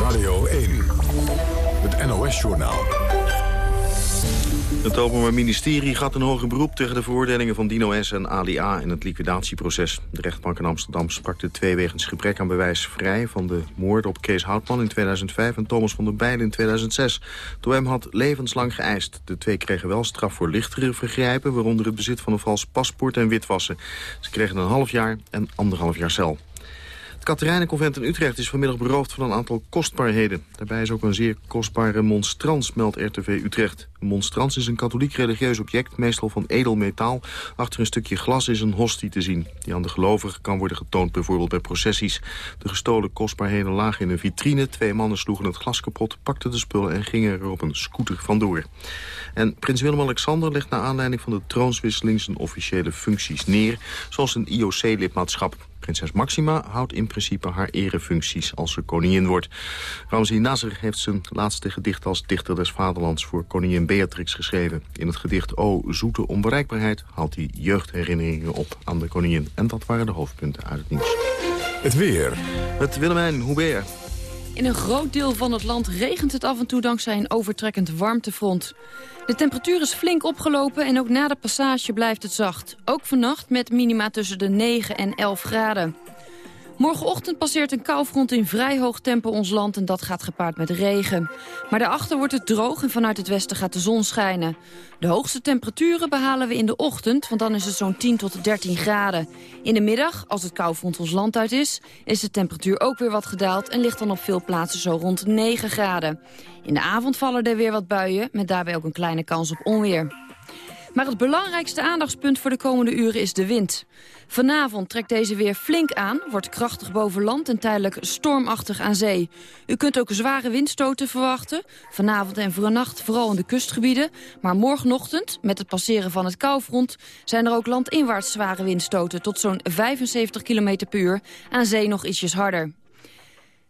Radio 1, het NOS-journaal. Het Openbaar Ministerie gaat een hoger beroep tegen de veroordelingen van Dino S. en Ali A. in het liquidatieproces. De rechtbank in Amsterdam sprak de twee wegens gebrek aan bewijs vrij... van de moord op Kees Houtman in 2005 en Thomas van der Bijlen in 2006. Toen hem had levenslang geëist. De twee kregen wel straf voor lichtere vergrijpen... waaronder het bezit van een vals paspoort en witwassen. Ze kregen een half jaar en anderhalf jaar cel. Het Katerijnenconvent in Utrecht is vanmiddag beroofd van een aantal kostbaarheden. Daarbij is ook een zeer kostbare monstrans, meldt RTV Utrecht. Een monstrans is een katholiek religieus object, meestal van edel metaal. Achter een stukje glas is een hostie te zien. Die aan de gelovigen kan worden getoond bijvoorbeeld bij processies. De gestolen kostbaarheden lagen in een vitrine. Twee mannen sloegen het glas kapot, pakten de spullen en gingen er op een scooter vandoor. En prins Willem-Alexander legt naar aanleiding van de troonswisseling zijn officiële functies neer, zoals een IOC-lidmaatschap. Prinses Maxima houdt in principe haar erefuncties als ze koningin wordt. Ramzi Nasser heeft zijn laatste gedicht als dichter des vaderlands voor koningin Beatrix geschreven. In het gedicht O Zoete Onbereikbaarheid haalt hij jeugdherinneringen op aan de koningin. En dat waren de hoofdpunten uit het nieuws. Het weer. Met Willemijn Hubert. In een groot deel van het land regent het af en toe dankzij een overtrekkend warmtefront. De temperatuur is flink opgelopen en ook na de passage blijft het zacht. Ook vannacht met minima tussen de 9 en 11 graden. Morgenochtend passeert een koufront in vrij hoog tempo ons land en dat gaat gepaard met regen. Maar daarachter wordt het droog en vanuit het westen gaat de zon schijnen. De hoogste temperaturen behalen we in de ochtend, want dan is het zo'n 10 tot 13 graden. In de middag, als het koufront ons land uit is, is de temperatuur ook weer wat gedaald... en ligt dan op veel plaatsen zo rond 9 graden. In de avond vallen er weer wat buien, met daarbij ook een kleine kans op onweer. Maar het belangrijkste aandachtspunt voor de komende uren is de wind. Vanavond trekt deze weer flink aan, wordt krachtig boven land en tijdelijk stormachtig aan zee. U kunt ook zware windstoten verwachten. Vanavond en vannacht vooral in de kustgebieden. Maar morgenochtend, met het passeren van het koufront... zijn er ook landinwaarts zware windstoten tot zo'n 75 km per uur. Aan zee nog ietsjes harder.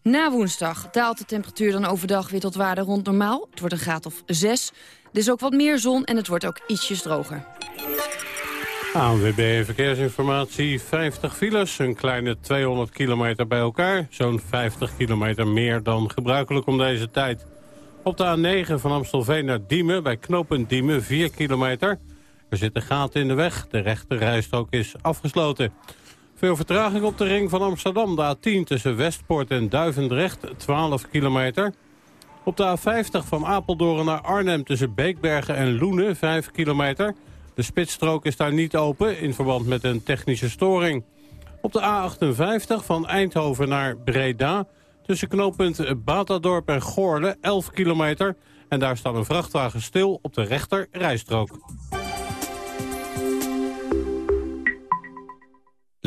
Na woensdag daalt de temperatuur dan overdag weer tot waarde rond normaal. Het wordt een graad of 6. Er is ook wat meer zon en het wordt ook ietsjes droger. ANWB Verkeersinformatie, 50 files, een kleine 200 kilometer bij elkaar. Zo'n 50 kilometer meer dan gebruikelijk om deze tijd. Op de A9 van Amstelveen naar Diemen, bij knooppunt Diemen, 4 kilometer. Er zitten gaten in de weg, de rechte rijstrook is afgesloten. Veel vertraging op de ring van Amsterdam, de A10 tussen Westpoort en Duivendrecht, 12 kilometer. Op de A50 van Apeldoorn naar Arnhem tussen Beekbergen en Loenen, 5 kilometer. De spitsstrook is daar niet open in verband met een technische storing. Op de A58 van Eindhoven naar Breda... tussen knooppunt Batadorp en Goorle, 11 kilometer... en daar staat een vrachtwagen stil op de rechter rijstrook.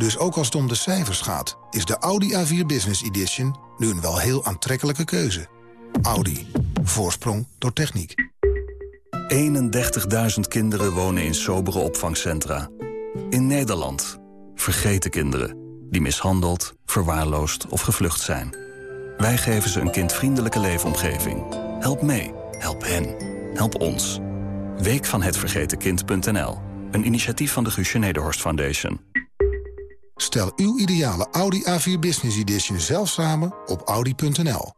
Dus ook als het om de cijfers gaat, is de Audi A4 Business Edition nu een wel heel aantrekkelijke keuze. Audi. Voorsprong door techniek. 31.000 kinderen wonen in sobere opvangcentra. In Nederland. Vergeten kinderen. Die mishandeld, verwaarloosd of gevlucht zijn. Wij geven ze een kindvriendelijke leefomgeving. Help mee. Help hen. Help ons. Week van het vergeten kind.nl. Een initiatief van de Guusje Nederhorst Foundation. Stel uw ideale Audi A4 Business Edition zelf samen op audi.nl.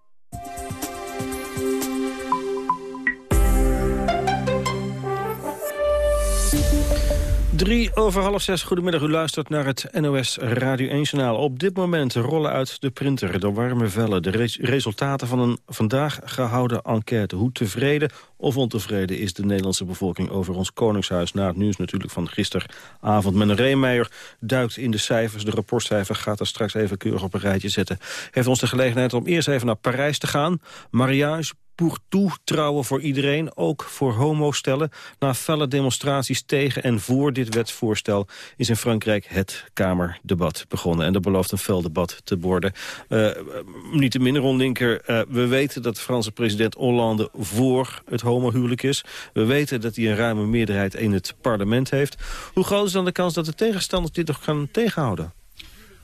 Drie over half zes, goedemiddag. U luistert naar het NOS Radio 1-journaal. Op dit moment rollen uit de printer de warme vellen... de resultaten van een vandaag gehouden enquête. Hoe tevreden of ontevreden is de Nederlandse bevolking over ons Koningshuis... na het nieuws natuurlijk van gisteravond. Meneer Reemeijer duikt in de cijfers. De rapportcijfer gaat er straks even keurig op een rijtje zetten. Heeft ons de gelegenheid om eerst even naar Parijs te gaan. Mariage pour tout trouwen voor iedereen, ook voor homostellen. Na felle demonstraties tegen en voor dit wetsvoorstel is in Frankrijk het Kamerdebat begonnen. En dat belooft een fel debat te worden. Uh, niet te minder, Ron uh, we weten dat de Franse president Hollande voor het homohuwelijk is. We weten dat hij een ruime meerderheid in het parlement heeft. Hoe groot is dan de kans dat de tegenstanders dit nog gaan tegenhouden?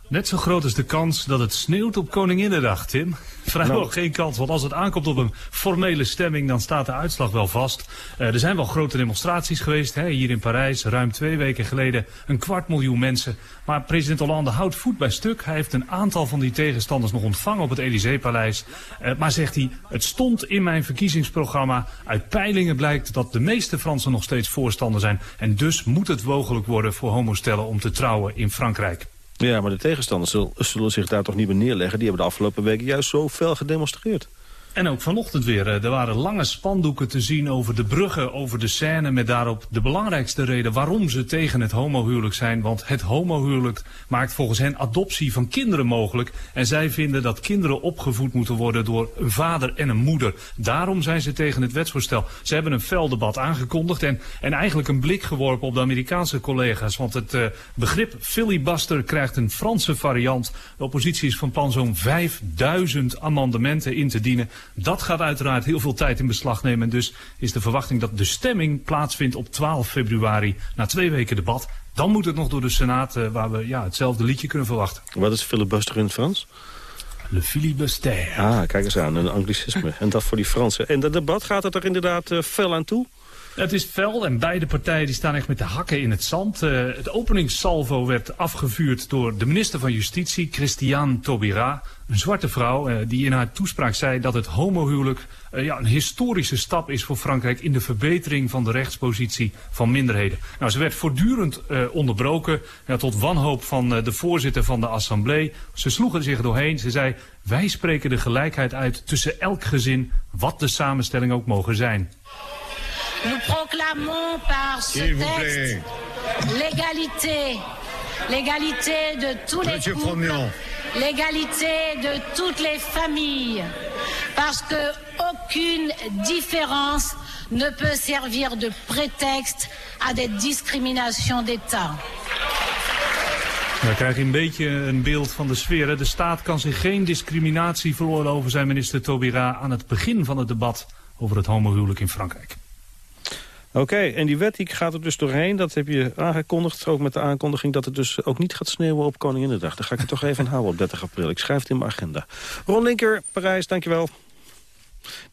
Net zo groot is de kans dat het sneeuwt op Koninginnedag, Tim. Vrijwel nou. geen kans, want als het aankomt op een formele stemming... dan staat de uitslag wel vast. Uh, er zijn wel grote demonstraties geweest, hè, hier in Parijs. Ruim twee weken geleden een kwart miljoen mensen. Maar president Hollande houdt voet bij stuk. Hij heeft een aantal van die tegenstanders nog ontvangen op het Elysée-paleis. Uh, maar zegt hij, het stond in mijn verkiezingsprogramma. Uit peilingen blijkt dat de meeste Fransen nog steeds voorstander zijn. En dus moet het mogelijk worden voor homostellen om te trouwen in Frankrijk. Ja, maar de tegenstanders zullen zich daar toch niet meer neerleggen. Die hebben de afgelopen weken juist zo fel gedemonstreerd. En ook vanochtend weer. Eh, er waren lange spandoeken te zien over de bruggen, over de scène... met daarop de belangrijkste reden waarom ze tegen het homohuwelijk zijn. Want het homohuwelijk maakt volgens hen adoptie van kinderen mogelijk. En zij vinden dat kinderen opgevoed moeten worden door een vader en een moeder. Daarom zijn ze tegen het wetsvoorstel. Ze hebben een fel debat aangekondigd en, en eigenlijk een blik geworpen op de Amerikaanse collega's. Want het uh, begrip filibuster krijgt een Franse variant. De oppositie is van plan zo'n 5000 amendementen in te dienen... Dat gaat uiteraard heel veel tijd in beslag nemen. En dus is de verwachting dat de stemming plaatsvindt op 12 februari. Na twee weken debat. Dan moet het nog door de Senaat, uh, waar we ja, hetzelfde liedje kunnen verwachten. Wat is filibuster in het Frans? Le filibuster. Ah, kijk eens aan, een anglicisme. en dat voor die Fransen. En dat debat gaat het er inderdaad uh, fel aan toe? Het is fel en beide partijen die staan echt met de hakken in het zand. Uh, het openingssalvo werd afgevuurd door de minister van Justitie, Christiane Taubira. Een zwarte vrouw uh, die in haar toespraak zei dat het homohuwelijk uh, ja, een historische stap is voor Frankrijk in de verbetering van de rechtspositie van minderheden. Nou, ze werd voortdurend onderbroken ja, tot wanhoop van de voorzitter van de assemblée. Ze sloegen zich doorheen. Ze zei, wij spreken de gelijkheid uit tussen elk gezin, wat de samenstelling ook mogen zijn. Nous proclamons par ce texte l'égalité, l'égalité de tous les couples, l'égalité de toutes les familles, parce que aucune différence ne peut servir de prétexte à des discriminations d'État. We krijgen een beetje een beeld van de sfeer. De staat kan zich geen discriminatie veroorloven, zei minister Taubira aan het begin van het debat over het homohuwelijk in Frankrijk. Oké, en die wet die gaat er dus doorheen. Dat heb je aangekondigd, ook met de aankondiging dat het dus ook niet gaat sneeuwen op Koninginnedag. Daar ga ik het toch even houden op 30 april. Ik schrijf het in mijn agenda. Ron Linker, Parijs, dankjewel.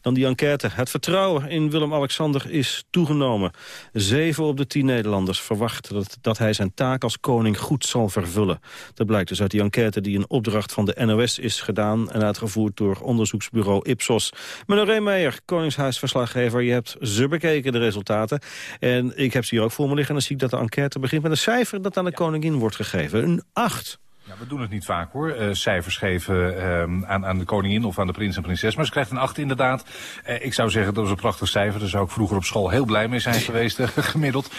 Dan die enquête. Het vertrouwen in Willem-Alexander is toegenomen. Zeven op de tien Nederlanders verwachten dat, dat hij zijn taak als koning goed zal vervullen. Dat blijkt dus uit die enquête die een opdracht van de NOS is gedaan... en uitgevoerd door onderzoeksbureau Ipsos. Meneer Reemeijer, Koningshuisverslaggever, je hebt ze bekeken, de resultaten. En ik heb ze hier ook voor me liggen en dan zie ik dat de enquête begint met een cijfer... dat aan de koningin wordt gegeven. Een acht. Ja, we doen het niet vaak hoor, uh, cijfers geven uh, aan, aan de koningin of aan de prins en prinses. Maar ze krijgt een 8 inderdaad. Uh, ik zou zeggen, dat is een prachtig cijfer. Daar zou ik vroeger op school heel blij mee zijn geweest, gemiddeld.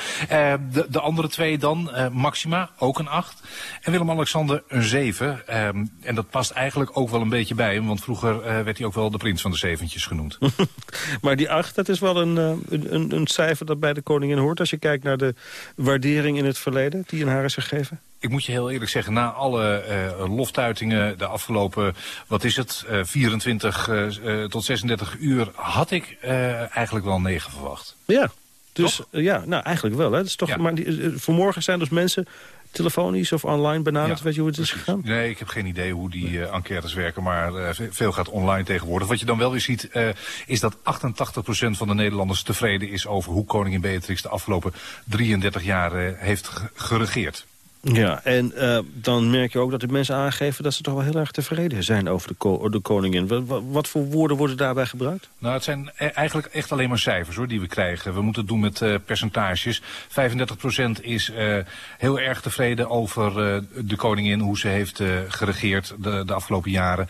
de, de andere twee dan, Maxima, ook een 8. En Willem-Alexander een 7. Um, en dat past eigenlijk ook wel een beetje bij hem. Want vroeger werd hij ook wel de prins van de zeventjes genoemd. maar die 8, dat is wel een, een, een cijfer dat bij de koningin hoort. Als je kijkt naar de waardering in het verleden die in haar is gegeven. Ik moet je heel eerlijk zeggen, na alle uh, loftuitingen de afgelopen, wat is het, uh, 24 uh, tot 36 uur, had ik eigenlijk wel 9 verwacht. Ja, dus ja, nou eigenlijk wel. Hè. Dat is toch, ja. Maar die, vanmorgen zijn dus mensen telefonisch of online benaderd? Ja, weet je hoe het is gegaan? Nee, ik heb geen idee hoe die uh, enquêtes werken, maar uh, veel gaat online tegenwoordig. Wat je dan wel weer ziet, uh, is dat 88% van de Nederlanders tevreden is over hoe koningin Beatrix de afgelopen 33 jaar heeft geregeerd. Ja, en uh, dan merk je ook dat de mensen aangeven... dat ze toch wel heel erg tevreden zijn over de, ko de koningin. Wat, voor woorden worden daarbij gebruikt? Nou, het zijn e eigenlijk echt alleen maar cijfers hoor, die we krijgen. We moeten het doen met uh, percentages. 35% is uh, heel erg tevreden over de koningin... hoe ze heeft geregeerd de, de, afgelopen jaren. 53%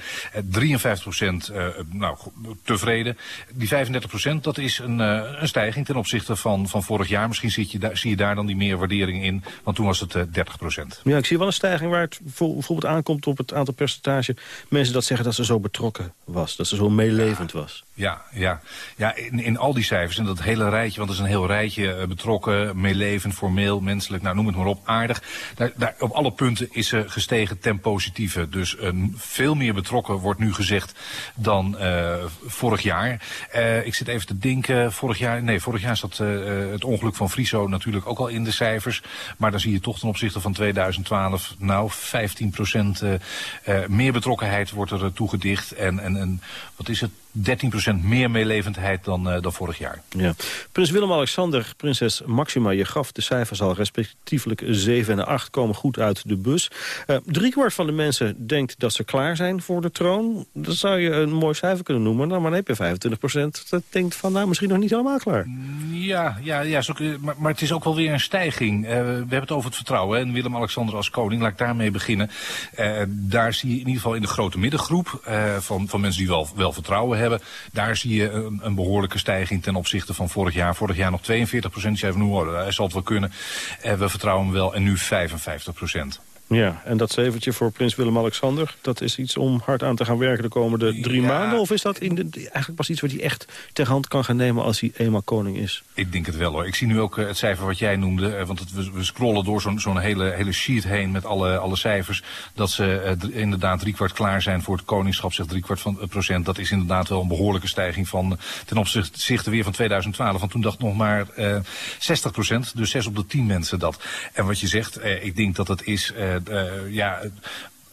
nou, tevreden. Die 35% dat is een, een stijging ten opzichte van, van vorig jaar. Misschien zie je, daar, zie je daar dan die meer waardering in. Want toen was het 30%. Procent. Ja, ik zie wel een stijging waar het bijvoorbeeld aankomt op het aantal percentage... mensen dat zeggen dat ze zo betrokken was, dat ze zo meelevend was. Ja, ja. ja in, in al die cijfers, in dat hele rijtje, want het is een heel rijtje uh, betrokken, meelevend, formeel, menselijk, nou noem het maar op, aardig. Daar, daar, op alle punten is ze gestegen ten positieve. Dus veel meer betrokken wordt nu gezegd dan uh, vorig jaar. ik zit even te denken, vorig jaar, nee, vorig jaar zat het ongeluk van Friso natuurlijk ook al in de cijfers. Maar dan zie je toch ten opzichte van 2012, nou, 15 procent meer betrokkenheid wordt er toegedicht. En, en, en wat is het? 13% meer meelevendheid dan, uh, dan vorig jaar. Ja. Prins Willem-Alexander, prinses Maxima, je gaf de cijfers al respectievelijk 7 en 8 komen goed uit de bus. Uh, driekwart van de mensen denkt dat ze klaar zijn voor de troon. Dat zou je een mooi cijfer kunnen noemen. Nou, maar dan heb je 25% dat denkt van nou misschien nog niet helemaal klaar. Ja, ja, ja zo, maar, maar het is ook wel weer een stijging. Uh, we hebben het over het vertrouwen. En Willem-Alexander als koning, laat ik daarmee beginnen. daar zie je in ieder geval in de grote middengroep van, van mensen die wel, wel vertrouwen hebben daar zie je een, een, behoorlijke stijging ten opzichte van vorig jaar. Vorig jaar nog 42 procent. Je even nu, hij zal het wel kunnen. we vertrouwen hem wel. En nu 55 procent. Ja, en dat zeventje voor prins Willem-Alexander... dat is iets om hard aan te gaan werken de komende drie maanden? Of is dat in de, eigenlijk pas iets wat hij echt ter hand kan gaan nemen... als hij eenmaal koning is? Ik denk het wel hoor. Ik zie nu ook uh, het cijfer wat jij noemde. Uh, want het, we, scrollen door zo'n zo'n hele, hele sheet heen met alle, alle cijfers. Dat ze uh, inderdaad driekwart klaar zijn voor het koningschap, zegt driekwart van procent. Dat is inderdaad wel een behoorlijke stijging van ten opzichte weer van 2012. Want toen dacht nog maar 60 procent. Dus 6 op de 10 mensen dat. En wat je zegt, ik denk dat het is ja,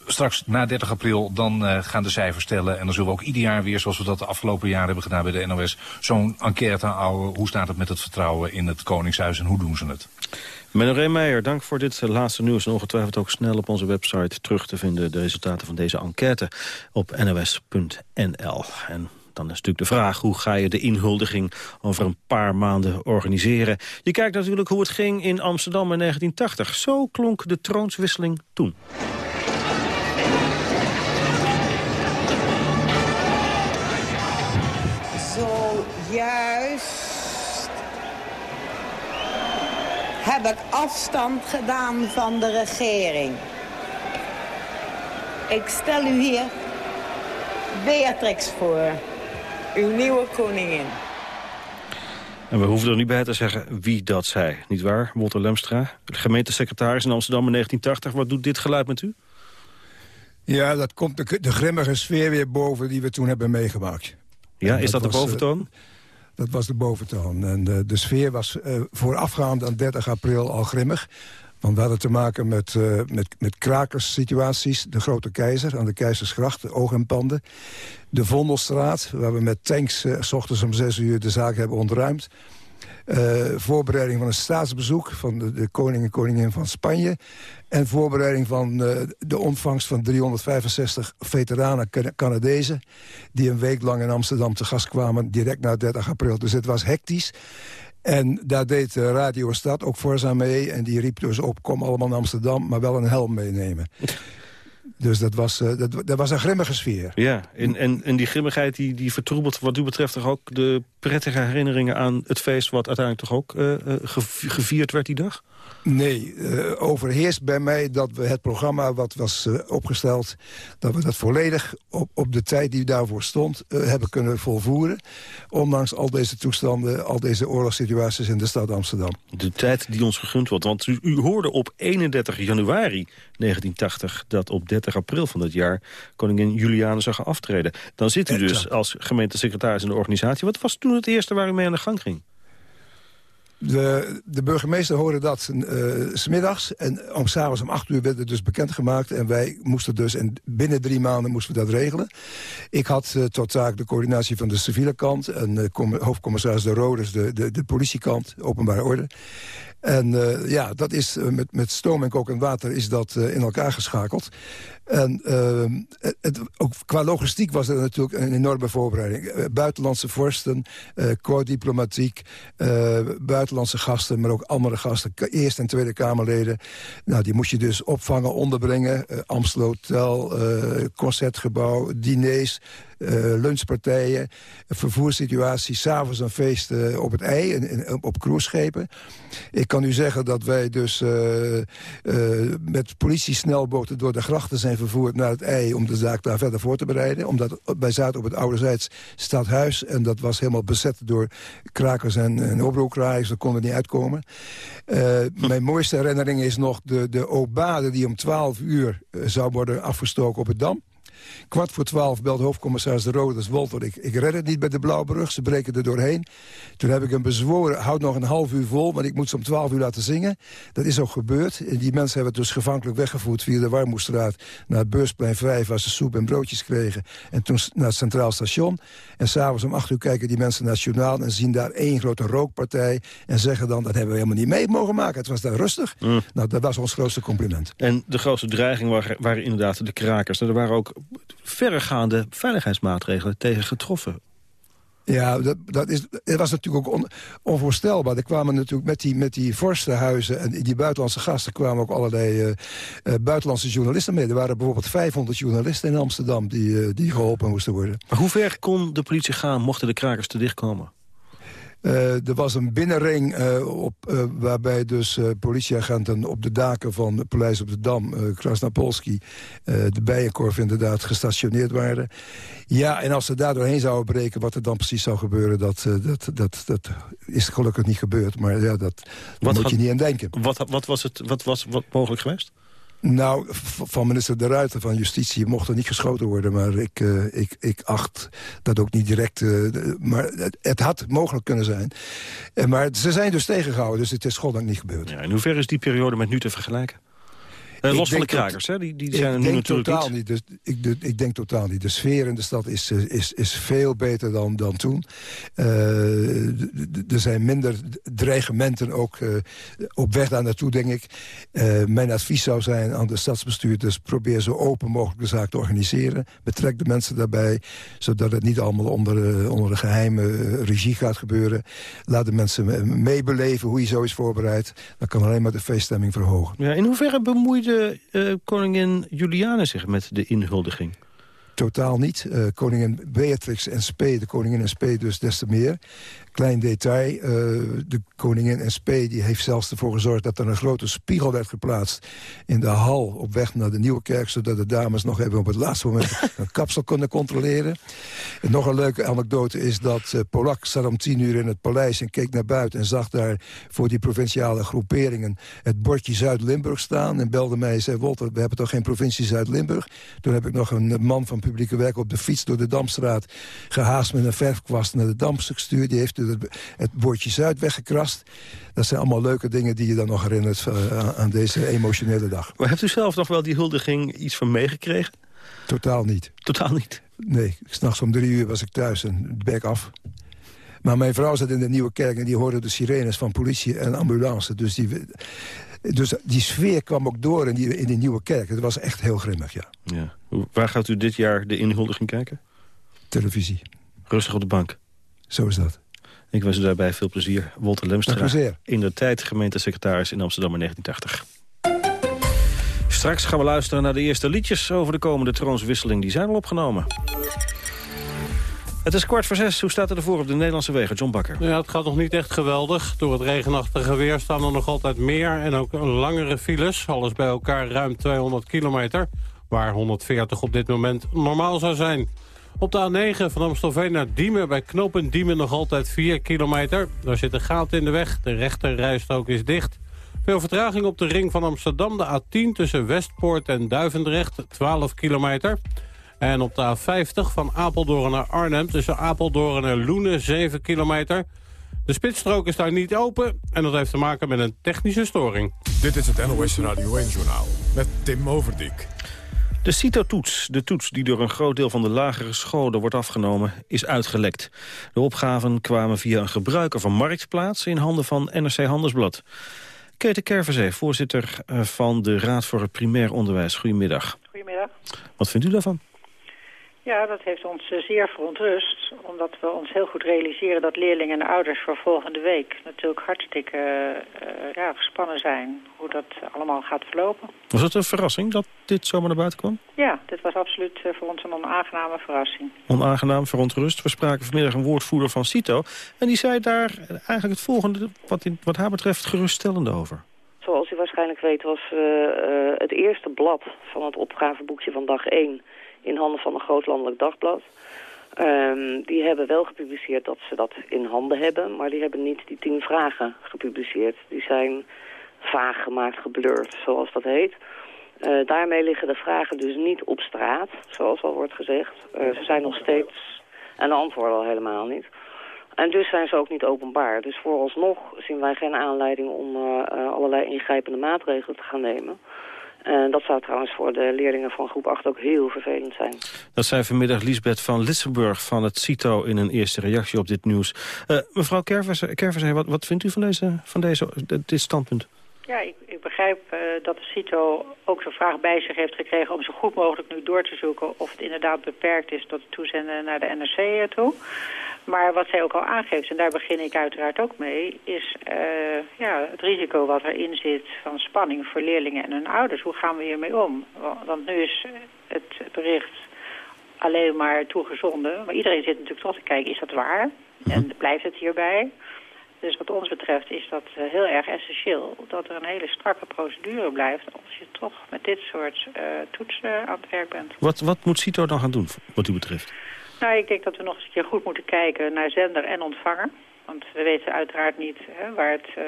straks na 30 april dan uh, gaan de cijfers tellen. En dan zullen we ook ieder jaar weer, zoals we dat de afgelopen jaren hebben gedaan bij de NOS, zo'n enquête houden. Hoe staat het met het vertrouwen in het Koningshuis en hoe doen ze het? Menno Meijer, dank voor dit laatste nieuws. En ongetwijfeld ook snel op onze website terug te vinden... de resultaten van deze enquête op nos.nl. En dan is natuurlijk de vraag, hoe ga je de inhuldiging over een paar maanden organiseren? Je kijkt natuurlijk hoe het ging in Amsterdam in 1980. Zo klonk de troonswisseling toen. Zojuist heb ik afstand gedaan van de regering. Ik stel u hier Beatrix voor uw nieuwe koningin. En we hoeven er niet bij te zeggen wie dat zei. Niet waar, Walter Lemstra? Gemeentesecretaris in Amsterdam in 1980. Wat doet dit geluid met u? Ja, dat komt de, de grimmige sfeer weer boven die we toen hebben meegemaakt. Ja, is dat, de boventoon? Uh, dat was de boventoon. En de, de sfeer was uh, voorafgaand aan 30 april al grimmig. Want we hadden te maken met, uh, met, met krakerssituaties. De Grote Keizer aan de Keizersgracht, de oog en panden. De Vondelstraat, waar we met tanks uh, s ochtends om zes uur de zaak hebben ontruimd. Uh, voorbereiding van een staatsbezoek van de, de, koning en koningin van Spanje. En voorbereiding van de ontvangst van 365 veteranen Canadezen... die een week lang in Amsterdam te gast kwamen, direct na 30 april. Dus het was hectisch. En daar deed de Radio Stad ook voor mee. En die riep dus op, kom allemaal naar Amsterdam, maar wel een helm meenemen. Dus dat was, uh, dat, dat, was een grimmige sfeer. Ja, en, en, en die grimmigheid die, die vertroebelt wat u betreft toch ook de prettige herinneringen aan het feest... wat uiteindelijk toch ook uh, gevierd werd die dag? Nee, uh, overheerst bij mij dat we het programma wat was uh, opgesteld... dat we dat volledig op, op de tijd die daarvoor stond uh, hebben kunnen volvoeren. Ondanks al deze toestanden, al deze oorlogssituaties in de stad Amsterdam. De tijd die ons gegund wordt. Want u, u hoorde op 31 januari 1980 dat op 30 april van dat jaar... koningin Juliana zou gaan aftreden. Dan zit u dus als gemeentesecretaris in de organisatie. Wat was toen het eerste waar u mee aan de gang ging? De, de burgemeester hoorde dat uh, smiddags. En om s'avonds om acht uur werd het dus bekendgemaakt. En wij moesten dus, en binnen drie maanden moesten we dat regelen. Ik had uh, tot taak de coördinatie van de civiele kant. En uh, hoofdcommissaris De Roders, de, de, de politiekant, openbare orde. En ja, dat is met, met stoom en kokend water is dat in elkaar geschakeld. En het, het, ook qua logistiek was er natuurlijk een enorme voorbereiding. buitenlandse vorsten, co-diplomatiek, buitenlandse gasten... maar ook andere gasten, Eerste en Tweede Kamerleden. Nou, die moest je dus opvangen, onderbrengen. Amstel Hotel, Concertgebouw, diners lunchpartijen, vervoerssituaties... s'avonds een feest uh, op het ei, in, in, op cruiseschepen. Ik kan u zeggen dat wij dus uh, met politiesnelboten... door de grachten zijn vervoerd naar het ei... om de zaak daar verder voor te bereiden. Omdat wij zaten op het ouderzijds stadhuis... en dat was helemaal bezet door krakers en, en oproerkraaiers. Daar konden niet uitkomen. Mijn mooiste herinnering is nog de, de obade die om 12 uur zou worden afgestoken op het Dam. Kwart voor twaalf belt hoofdcommissaris De Rode, dat is Wolter. Ik, ik red het niet bij de Blauwbrug, ze breken er doorheen. Toen heb ik hem bezworen, houd nog een half uur vol... want ik moet ze om twaalf uur laten zingen. Dat is ook gebeurd. En die mensen hebben het dus gevankelijk weggevoerd... via de Warmoestraat naar het Beursplein 5... waar ze soep en broodjes kregen. En toen naar het Centraal Station. En s'avonds om acht uur kijken die mensen nationaal... en zien daar één grote rookpartij... en zeggen dan, dat hebben we helemaal niet mee mogen maken. Het was daar rustig. Mm. Nou, dat was ons grootste compliment. En de grootste dreiging waren, waren inderdaad de krakers. Er waren ook verregaande veiligheidsmaatregelen tegen getroffen. Ja, dat, dat, is, dat was natuurlijk ook on, onvoorstelbaar. Er kwamen natuurlijk met die, met die vorstenhuizen en die buitenlandse gasten... kwamen ook allerlei uh, uh, buitenlandse journalisten mee. Er waren bijvoorbeeld 500 journalisten in Amsterdam die, uh, die geholpen moesten worden. Maar hoe ver kon de politie gaan mochten de krakers te dicht komen? Uh, er was een binnenring uh, op, uh, waarbij dus politieagenten op de daken van het Paleis op de Dam, Krasnapolski, de Bijenkorf inderdaad gestationeerd waren. Ja, en als ze daar doorheen zouden breken wat er dan precies zou gebeuren, dat, dat, dat, dat is gelukkig niet gebeurd. Maar ja, dat, daar moet je niet aan denken. Wat, wat was het wat was wat mogelijk geweest? Nou, van minister De Ruiter van Justitie mocht er niet geschoten worden. Maar ik, uh, ik, ik acht dat ook niet direct... Uh, maar het, het, had mogelijk kunnen zijn. Uh, maar ze zijn dus tegengehouden, dus het is goddank niet gebeurd. Ja, in hoeverre is die periode met nu te vergelijken? Uh, los van de krakers, hè? Die, die zijn er nu natuurlijk totaal niet. Dus, ik, de, ik, denk totaal niet. De sfeer in de stad is, is, is veel beter dan, dan toen. Uh, er zijn minder dreigementen ook op weg daar naartoe, denk ik. mijn advies zou zijn aan de stadsbestuurders... probeer zo open mogelijk de zaak te organiseren. Betrek de mensen daarbij, zodat het niet allemaal onder, onder een geheime regie gaat gebeuren. Laat de mensen meebeleven hoe je zo is voorbereid. Dat kan alleen maar de feeststemming verhogen. Ja, in hoeverre bemoeide uh, koningin Juliane zich met de inhuldiging? Totaal niet. Uh, koningin Beatrix en Spee, de koningin en Spee dus des te meer. Klein detail, uh, de koningin en Spee die heeft zelfs ervoor gezorgd... dat er een grote spiegel werd geplaatst in de hal op weg naar de Nieuwe Kerk... zodat de dames nog even op het laatste moment een kapsel konden controleren. En nog een leuke anekdote is dat uh, Polak zat om tien uur in het paleis... en keek naar buiten en zag daar voor die provinciale groeperingen... het bordje Zuid-Limburg staan en belde mij en zei... Wolter, we hebben toch geen provincie Zuid-Limburg? Toen heb ik nog een man van publieke werk op de fiets door de Damstraat... gehaast met een verfkwast naar de Damstuk gestuurd. Die heeft het, het bordje Zuid weggekrast. Dat zijn allemaal leuke dingen die je dan nog herinnert uh, aan deze emotionele dag. Maar hebt u zelf nog wel die huldiging iets van meegekregen? Totaal niet. Totaal niet? Nee, s'nachts om drie uur was ik thuis en bek af. Maar mijn vrouw zat in de Nieuwe Kerk en die hoorde de sirenes van politie en ambulance. Dus die, dus die sfeer kwam ook door in die, in die Nieuwe Kerk. Het was echt heel grimmig, ja. ja. Waar gaat u dit jaar de inhuldiging kijken? Televisie. Rustig op de bank? Zo is dat. Ik wens u daarbij veel plezier. Walter Lemstra, in de tijd gemeentesecretaris in Amsterdam in 1980. Straks gaan we luisteren naar de eerste liedjes over de komende troonswisseling. Die zijn al opgenomen. Het is kwart voor zes. Hoe staat het ervoor op de Nederlandse wegen? John Bakker. Ja, het gaat nog niet echt geweldig. Door het regenachtige weer staan er nog altijd meer en ook langere files. Alles bij elkaar ruim 200 kilometer. Waar 140 op dit moment normaal zou zijn. Op de A9 van Amstelveen naar Diemen bij knooppunt Diemen nog altijd 4 kilometer. Daar zit een gat in de weg. De rechter rijstrook is dicht. Veel vertraging op de ring van Amsterdam. De A10 tussen Westpoort en Duivendrecht 12 kilometer. En op de A50 van Apeldoorn naar Arnhem tussen Apeldoorn en Loenen 7 kilometer. De spitsstrook is daar niet open en dat heeft te maken met een technische storing. Dit is het NOS Radio 1-journaal met Tim Overdijk. De CITO-toets, de toets die door een groot deel van de lagere scholen wordt afgenomen, is uitgelekt. De opgaven kwamen via een gebruiker van Marktplaats in handen van NRC Handelsblad. Kete Kerverzee, voorzitter eh, van de Raad voor het Primair Onderwijs. Goedemiddag. Goedemiddag. Wat vindt u daarvan? Ja, dat heeft ons eh, zeer verontrust. Omdat we ons heel goed realiseren dat leerlingen en ouders voor volgende week natuurlijk hartstikke uh, ja, gespannen zijn. Hoe dat allemaal gaat verlopen. Was het een verrassing dat dit zomaar naar buiten kwam? Ja, dit was absoluut voor ons een onaangename verrassing. Onaangenaam, verontrust. We spraken vanmiddag een woordvoerder van CITO. En die zei daar eigenlijk het volgende, wat, in, wat haar betreft, geruststellend over. Zoals u waarschijnlijk weet was uh, het eerste blad van het opgaveboekje van dag 1 in handen van een groot landelijk dagblad. Um, die hebben wel gepubliceerd dat ze dat in handen hebben, maar die hebben niet die tien vragen gepubliceerd. Die zijn vaag gemaakt, geblurred, zoals dat heet. Uh, daarmee liggen de vragen dus niet op straat, zoals al wordt gezegd. Uh, ze zijn nog steeds, en de antwoorden al helemaal niet. En dus zijn ze ook niet openbaar. Dus vooralsnog zien wij geen aanleiding om uh, allerlei ingrijpende maatregelen te gaan nemen. En dat zou trouwens voor de leerlingen van groep 8 ook heel vervelend zijn. Dat zei vanmiddag Lisbeth van Lissenburg van het CITO in een eerste reactie op dit nieuws. Uh, mevrouw Kervers, wat, wat vindt u van, deze, van deze, dit standpunt? Ja, ik, ik begrijp uh, dat de CITO ook zo'n vraag bij zich heeft gekregen... om zo goed mogelijk nu door te zoeken of het inderdaad beperkt is... tot het toezenden naar de NRC toe. Maar wat zij ook al aangeeft, en daar begin ik uiteraard ook mee... is uh, ja, het risico wat erin zit van spanning voor leerlingen en hun ouders. Hoe gaan we hiermee om? Want nu is het bericht alleen maar toegezonden. Maar iedereen zit natuurlijk toch te kijken, is dat waar? En blijft het hierbij? Dus wat ons betreft is dat uh, heel erg essentieel dat er een hele strakke procedure blijft als je toch met dit soort uh, toetsen aan het werk bent. Wat, wat moet CITO dan gaan doen wat u betreft? Nou, ik denk dat we nog eens een keer goed moeten kijken naar zender en ontvanger. Want we weten uiteraard niet hè, waar het uh,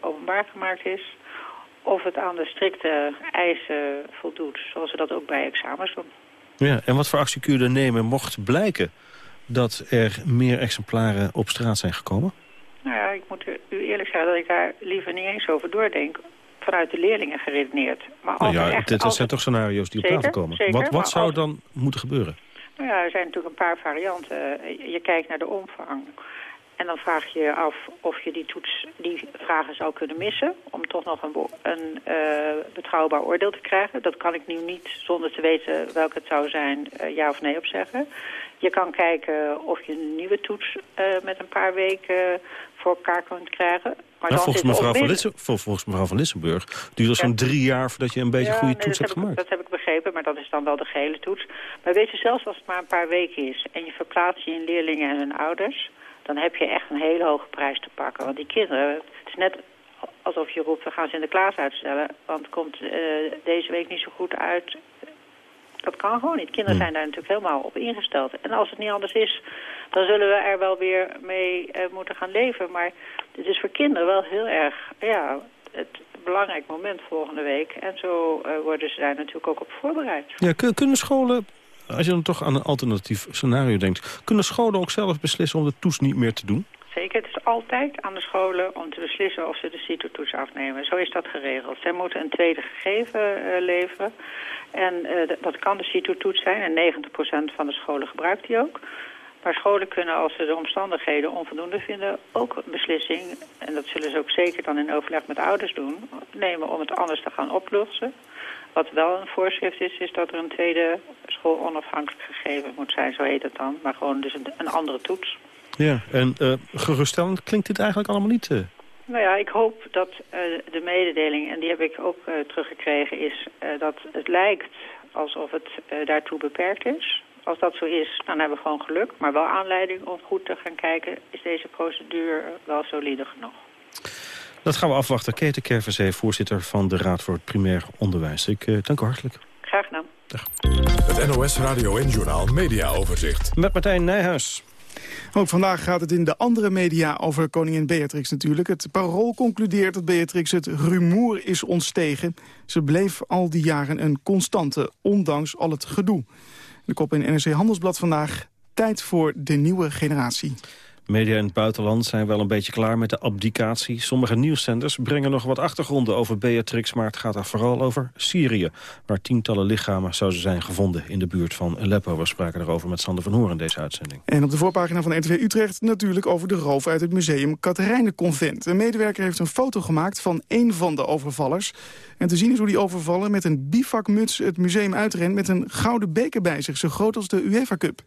openbaar gemaakt is. Of het aan de strikte eisen voldoet, zoals we dat ook bij examens doen. Ja, en wat voor actie kun je er nemen mocht blijken dat er meer exemplaren op straat zijn gekomen? Nou ja, ik moet u eerlijk zeggen dat ik daar liever niet eens over doordenk. Vanuit de leerlingen geredeneerd. Maar nou ja, echt, dit zijn toch scenario's die op tafel komen. Zeker, wat wat zou dan moeten gebeuren? Nou ja, er zijn natuurlijk een paar varianten. Je kijkt naar de omvang. En dan vraag je je af of je die toets, die vragen zou kunnen missen... om toch nog een, een uh, betrouwbaar oordeel te krijgen. Dat kan ik nu niet, zonder te weten welke het zou zijn, uh, ja of nee op zeggen. Je kan kijken of je een nieuwe toets uh, met een paar weken voor elkaar kunt krijgen. Maar nou, volgens, mevrouw van Lissen, volgens mevrouw van Lissenburg duurt het ja. zo'n drie jaar voordat je een beetje ja, goede nee, toets hebt heb gemaakt. Ik, dat heb ik begrepen, maar dat is dan wel de gehele toets. Maar weet je, zelfs als het maar een paar weken is en je verplaatst je in leerlingen en hun ouders... dan heb je echt een hele hoge prijs te pakken. Want die kinderen, het is net alsof je roept, we gaan Sinterklaas uitstellen... want het komt uh, deze week niet zo goed uit dat kan gewoon niet. Kinderen zijn daar natuurlijk helemaal op ingesteld. En als het niet anders is, dan zullen we er wel weer mee uh, moeten gaan leven. Maar het is voor kinderen wel heel erg ja, het belangrijk moment volgende week. En zo uh, worden ze daar natuurlijk ook op voorbereid. Ja, kunnen scholen, als je dan toch aan een alternatief scenario denkt... kunnen scholen ook zelf beslissen om de toets niet meer te doen? Zeker, het is altijd aan de scholen om te beslissen of ze de CITO-toets afnemen. Zo is dat geregeld. Zij moeten een tweede gegeven uh, leveren. En uh, dat kan de CITO-toets zijn en 90% van de scholen gebruikt die ook. Maar scholen kunnen, als ze de omstandigheden onvoldoende vinden, ook een beslissing, en dat zullen ze ook zeker dan in overleg met ouders doen, nemen om het anders te gaan oplossen. Wat wel een voorschrift is, is dat er een tweede school onafhankelijk gegeven moet zijn, zo heet het dan. Maar gewoon dus een, een andere toets. Ja, en uh, geruststellend klinkt dit eigenlijk allemaal niet... Uh... Nou ja, ik hoop dat uh, de mededeling, en die heb ik ook teruggekregen, is dat het lijkt alsof het daartoe beperkt is. Als dat zo is, dan hebben we gewoon geluk. Maar wel aanleiding om goed te gaan kijken, is deze procedure wel solide genoeg? Dat gaan we afwachten. Keten Kerverzee, voorzitter van de Raad voor het Primair Onderwijs. Ik uh, dank u hartelijk. Graag gedaan. Dag. Het NOS Radio en Journaal Media Overzicht. Met Martijn Nijhuis. Ook vandaag gaat het in de andere media over koningin Beatrix natuurlijk. Het Parool concludeert dat Beatrix het rumoer is ontstegen. Ze bleef al die jaren een constante, ondanks al het gedoe. De kop in NRC Handelsblad vandaag, tijd voor de nieuwe generatie. Media in het buitenland zijn wel een beetje klaar met de abdicatie. Sommige nieuwszenders brengen nog wat achtergronden over Beatrix... maar het gaat er vooral over Syrië... waar tientallen lichamen zouden zijn gevonden in de buurt van Aleppo. We spraken erover met Sander van Hoorn in deze uitzending. En op de voorpagina van RTV Utrecht natuurlijk over de roof uit het museum Katerijnenconvent. Een medewerker heeft een foto gemaakt van één van de overvallers. En te zien is hoe die overvallen met een bivakmuts het museum uitrent... met een gouden beker bij zich, zo groot als de UEFA Cup.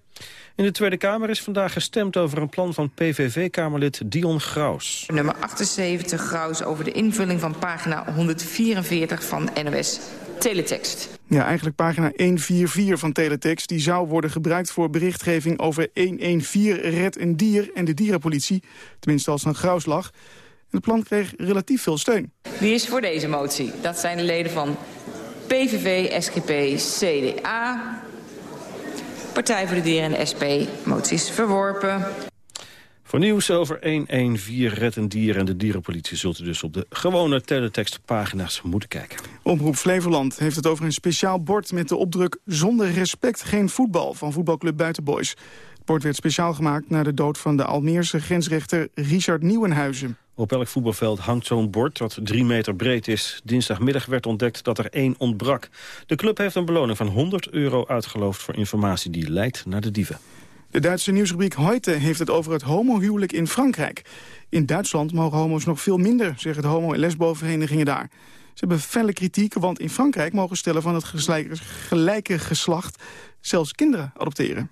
In de Tweede Kamer is vandaag gestemd over een plan van PVV-kamerlid Dion Graus. Nummer 78 Graus over de invulling van pagina 144 van NOS Teletext. Ja, eigenlijk pagina 144 van Teletext. Die zou worden gebruikt voor berichtgeving over 114 Red een Dier en de dierenpolitie. Tenminste als een Graus lag. En het plan kreeg relatief veel steun. Wie is voor deze motie? Dat zijn de leden van PVV, SGP, CDA, Partij voor de Dieren en de SP. Moties verworpen. Voor nieuws over 114 Red een Dier en de dierenpolitie... zult u dus op de gewone teletextpagina's moeten kijken. Omroep Flevoland heeft het over een speciaal bord... met de opdruk Zonder respect geen voetbal van voetbalclub Buitenboys. Het bord werd speciaal gemaakt na de dood van de Almeerse grensrechter Richard Nieuwenhuizen. Op elk voetbalveld hangt zo'n bord dat drie meter breed is. Dinsdagmiddag werd ontdekt dat er één ontbrak. De club heeft een beloning van 100 euro uitgeloofd... voor informatie die leidt naar de dieven. De Duitse nieuwsrubriek Heute heeft het over het homohuwelijk in Frankrijk. In Duitsland mogen homo's nog veel minder, zeggen de homo- en lesboverenigingen daar. Ze hebben felle kritiek, want in Frankrijk mogen stellen van het gelijke geslacht zelfs kinderen adopteren.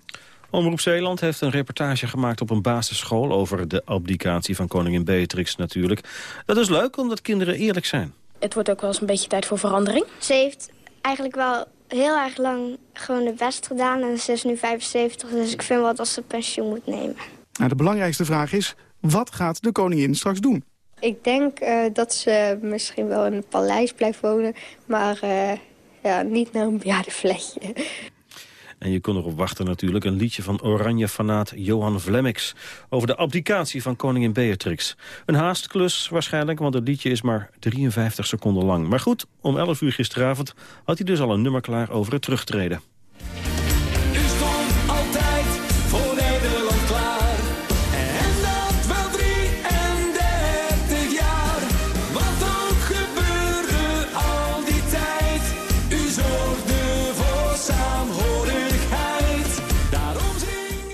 Omroep Zeeland heeft een reportage gemaakt op een basisschool... over de abdicatie van koningin Beatrix natuurlijk. Dat is leuk, omdat kinderen eerlijk zijn. Het wordt ook wel eens een beetje tijd voor verandering. Ze heeft eigenlijk wel heel erg lang gewoon de best gedaan. En ze is nu 75, dus ik vind wel dat ze pensioen moet nemen. Nou, de belangrijkste vraag is, wat gaat de koningin straks doen? Ik denk uh, dat ze misschien wel in een paleis blijft wonen, maar uh, ja, niet naar een bejaardenfletje. En je kon erop wachten natuurlijk een liedje van oranje-fanaat Johan Vlemmix... over de abdicatie van koningin Beatrix. Een haastklus waarschijnlijk, want het liedje is maar 53 seconden lang. Maar goed, om 11 uur gisteravond had hij dus al een nummer klaar over het terugtreden.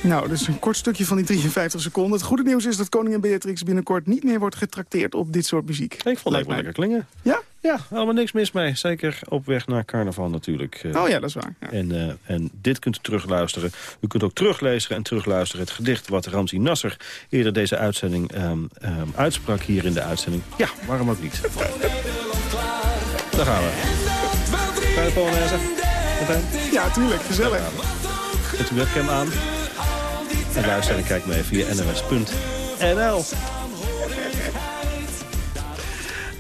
Nou, dus een kort stukje van die 53 seconden. Het goede nieuws is dat koningin Beatrix binnenkort niet meer wordt getrakteerd op dit soort muziek. Ik vond het wel lekker klingen. Ja? Ja, helemaal niks mis mee. Zeker op weg naar carnaval natuurlijk. Oh ja, dat is waar. Ja. En, uh, en dit kunt u terugluisteren. U kunt ook teruglezen en terugluisteren het gedicht wat Ramzi Nasser eerder deze uitzending um, um, uitsprak hier in de uitzending. Ja, waarom ook niet. Daar gaan we. Ga je Polonaise? Ja, tuurlijk. Gezellig. Zet uw webcam aan. En luister en kijk mee via nws.nl.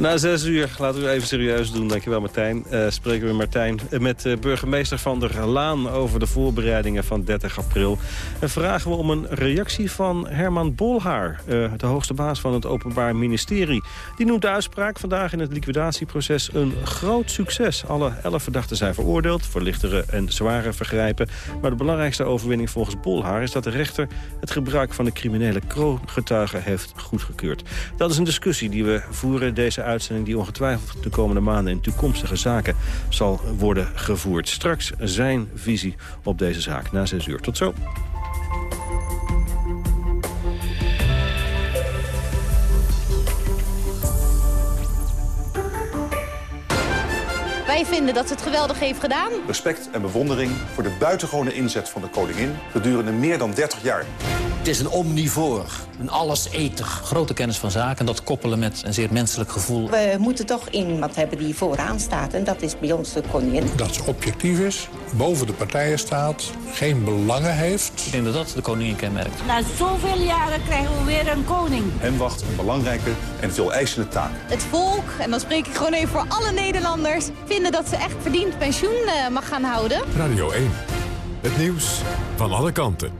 Na zes uur, laten we even serieus doen, dankjewel Martijn. Uh, spreken we Martijn uh, met uh, burgemeester Van der Laan over de voorbereidingen van 30 april. En vragen we om een reactie van Herman Bolhaar, de hoogste baas van het Openbaar Ministerie. Die noemt de uitspraak vandaag in het liquidatieproces een groot succes. Alle elf verdachten zijn veroordeeld voor lichtere en zware vergrijpen. Maar de belangrijkste overwinning volgens Bolhaar is dat de rechter het gebruik van de criminele kroongetuigen heeft goedgekeurd. Dat is een discussie die we voeren deze uitzending die ongetwijfeld de komende maanden in toekomstige zaken zal worden gevoerd. Straks zijn visie op deze zaak na zes uur. Tot zo. Wij vinden dat ze het geweldig heeft gedaan. Respect en bewondering voor de buitengewone inzet van de koningin... gedurende meer dan 30 jaar. Het is een omnivoor, een alleseter. Grote kennis van zaken, dat koppelen met een zeer menselijk gevoel. We moeten toch iemand hebben die vooraan staat. En dat is bij ons de koningin. Dat ze objectief is, boven de partijen staat, geen belangen heeft. Ik denk dat dat de koningin kenmerkt. Na zoveel jaren krijgen we weer een koning. Hem wacht een belangrijke en veel eisende taak. Het volk, en dan spreek ik gewoon even voor alle Nederlanders... vinden dat ze echt verdiend pensioen mag gaan houden. Radio 1. Het nieuws van alle kanten.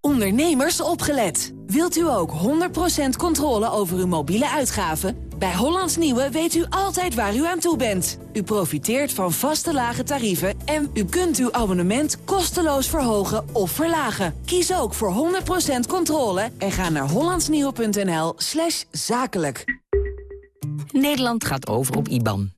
Ondernemers opgelet. Wilt u ook 100% controle over uw mobiele uitgaven? Bij Hollands Nieuwe weet u altijd waar u aan toe bent. U profiteert van vaste lage tarieven en u kunt uw abonnement kosteloos verhogen of verlagen. Kies ook voor 100% controle en ga naar hollandsnieuwe.nl slash zakelijk. Nederland gaat over op IBAN.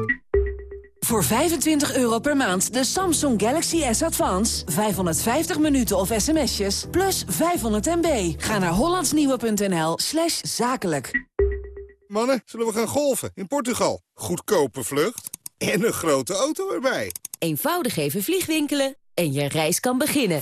Voor 25 euro per maand de Samsung Galaxy S Advance. 550 minuten of sms'jes, plus 500 MB. Ga naar hollandsnieuwe.nl slash zakelijk. Mannen, zullen we gaan golfen in Portugal? Goedkope vlucht en een grote auto erbij. Eenvoudig even vliegwinkelen en je reis kan beginnen.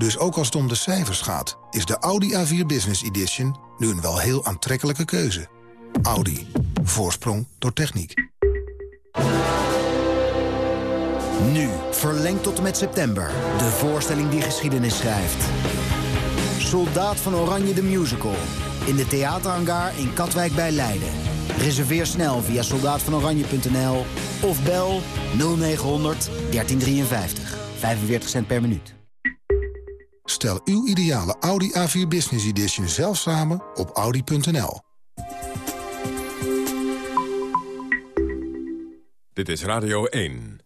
Dus ook als het om de cijfers gaat, is de Audi A4 Business Edition nu een wel heel aantrekkelijke keuze. Audi. Voorsprong door techniek. Nu, verlengd tot en met september. De voorstelling die geschiedenis schrijft. Soldaat van Oranje de Musical. In de theaterhangar in Katwijk bij Leiden. Reserveer snel via soldaatvanoranje.nl of bel 0900 1353. 45 cent per minuut. Stel uw ideale Audi A4 Business Edition zelf samen op audi.nl. Dit is Radio 1.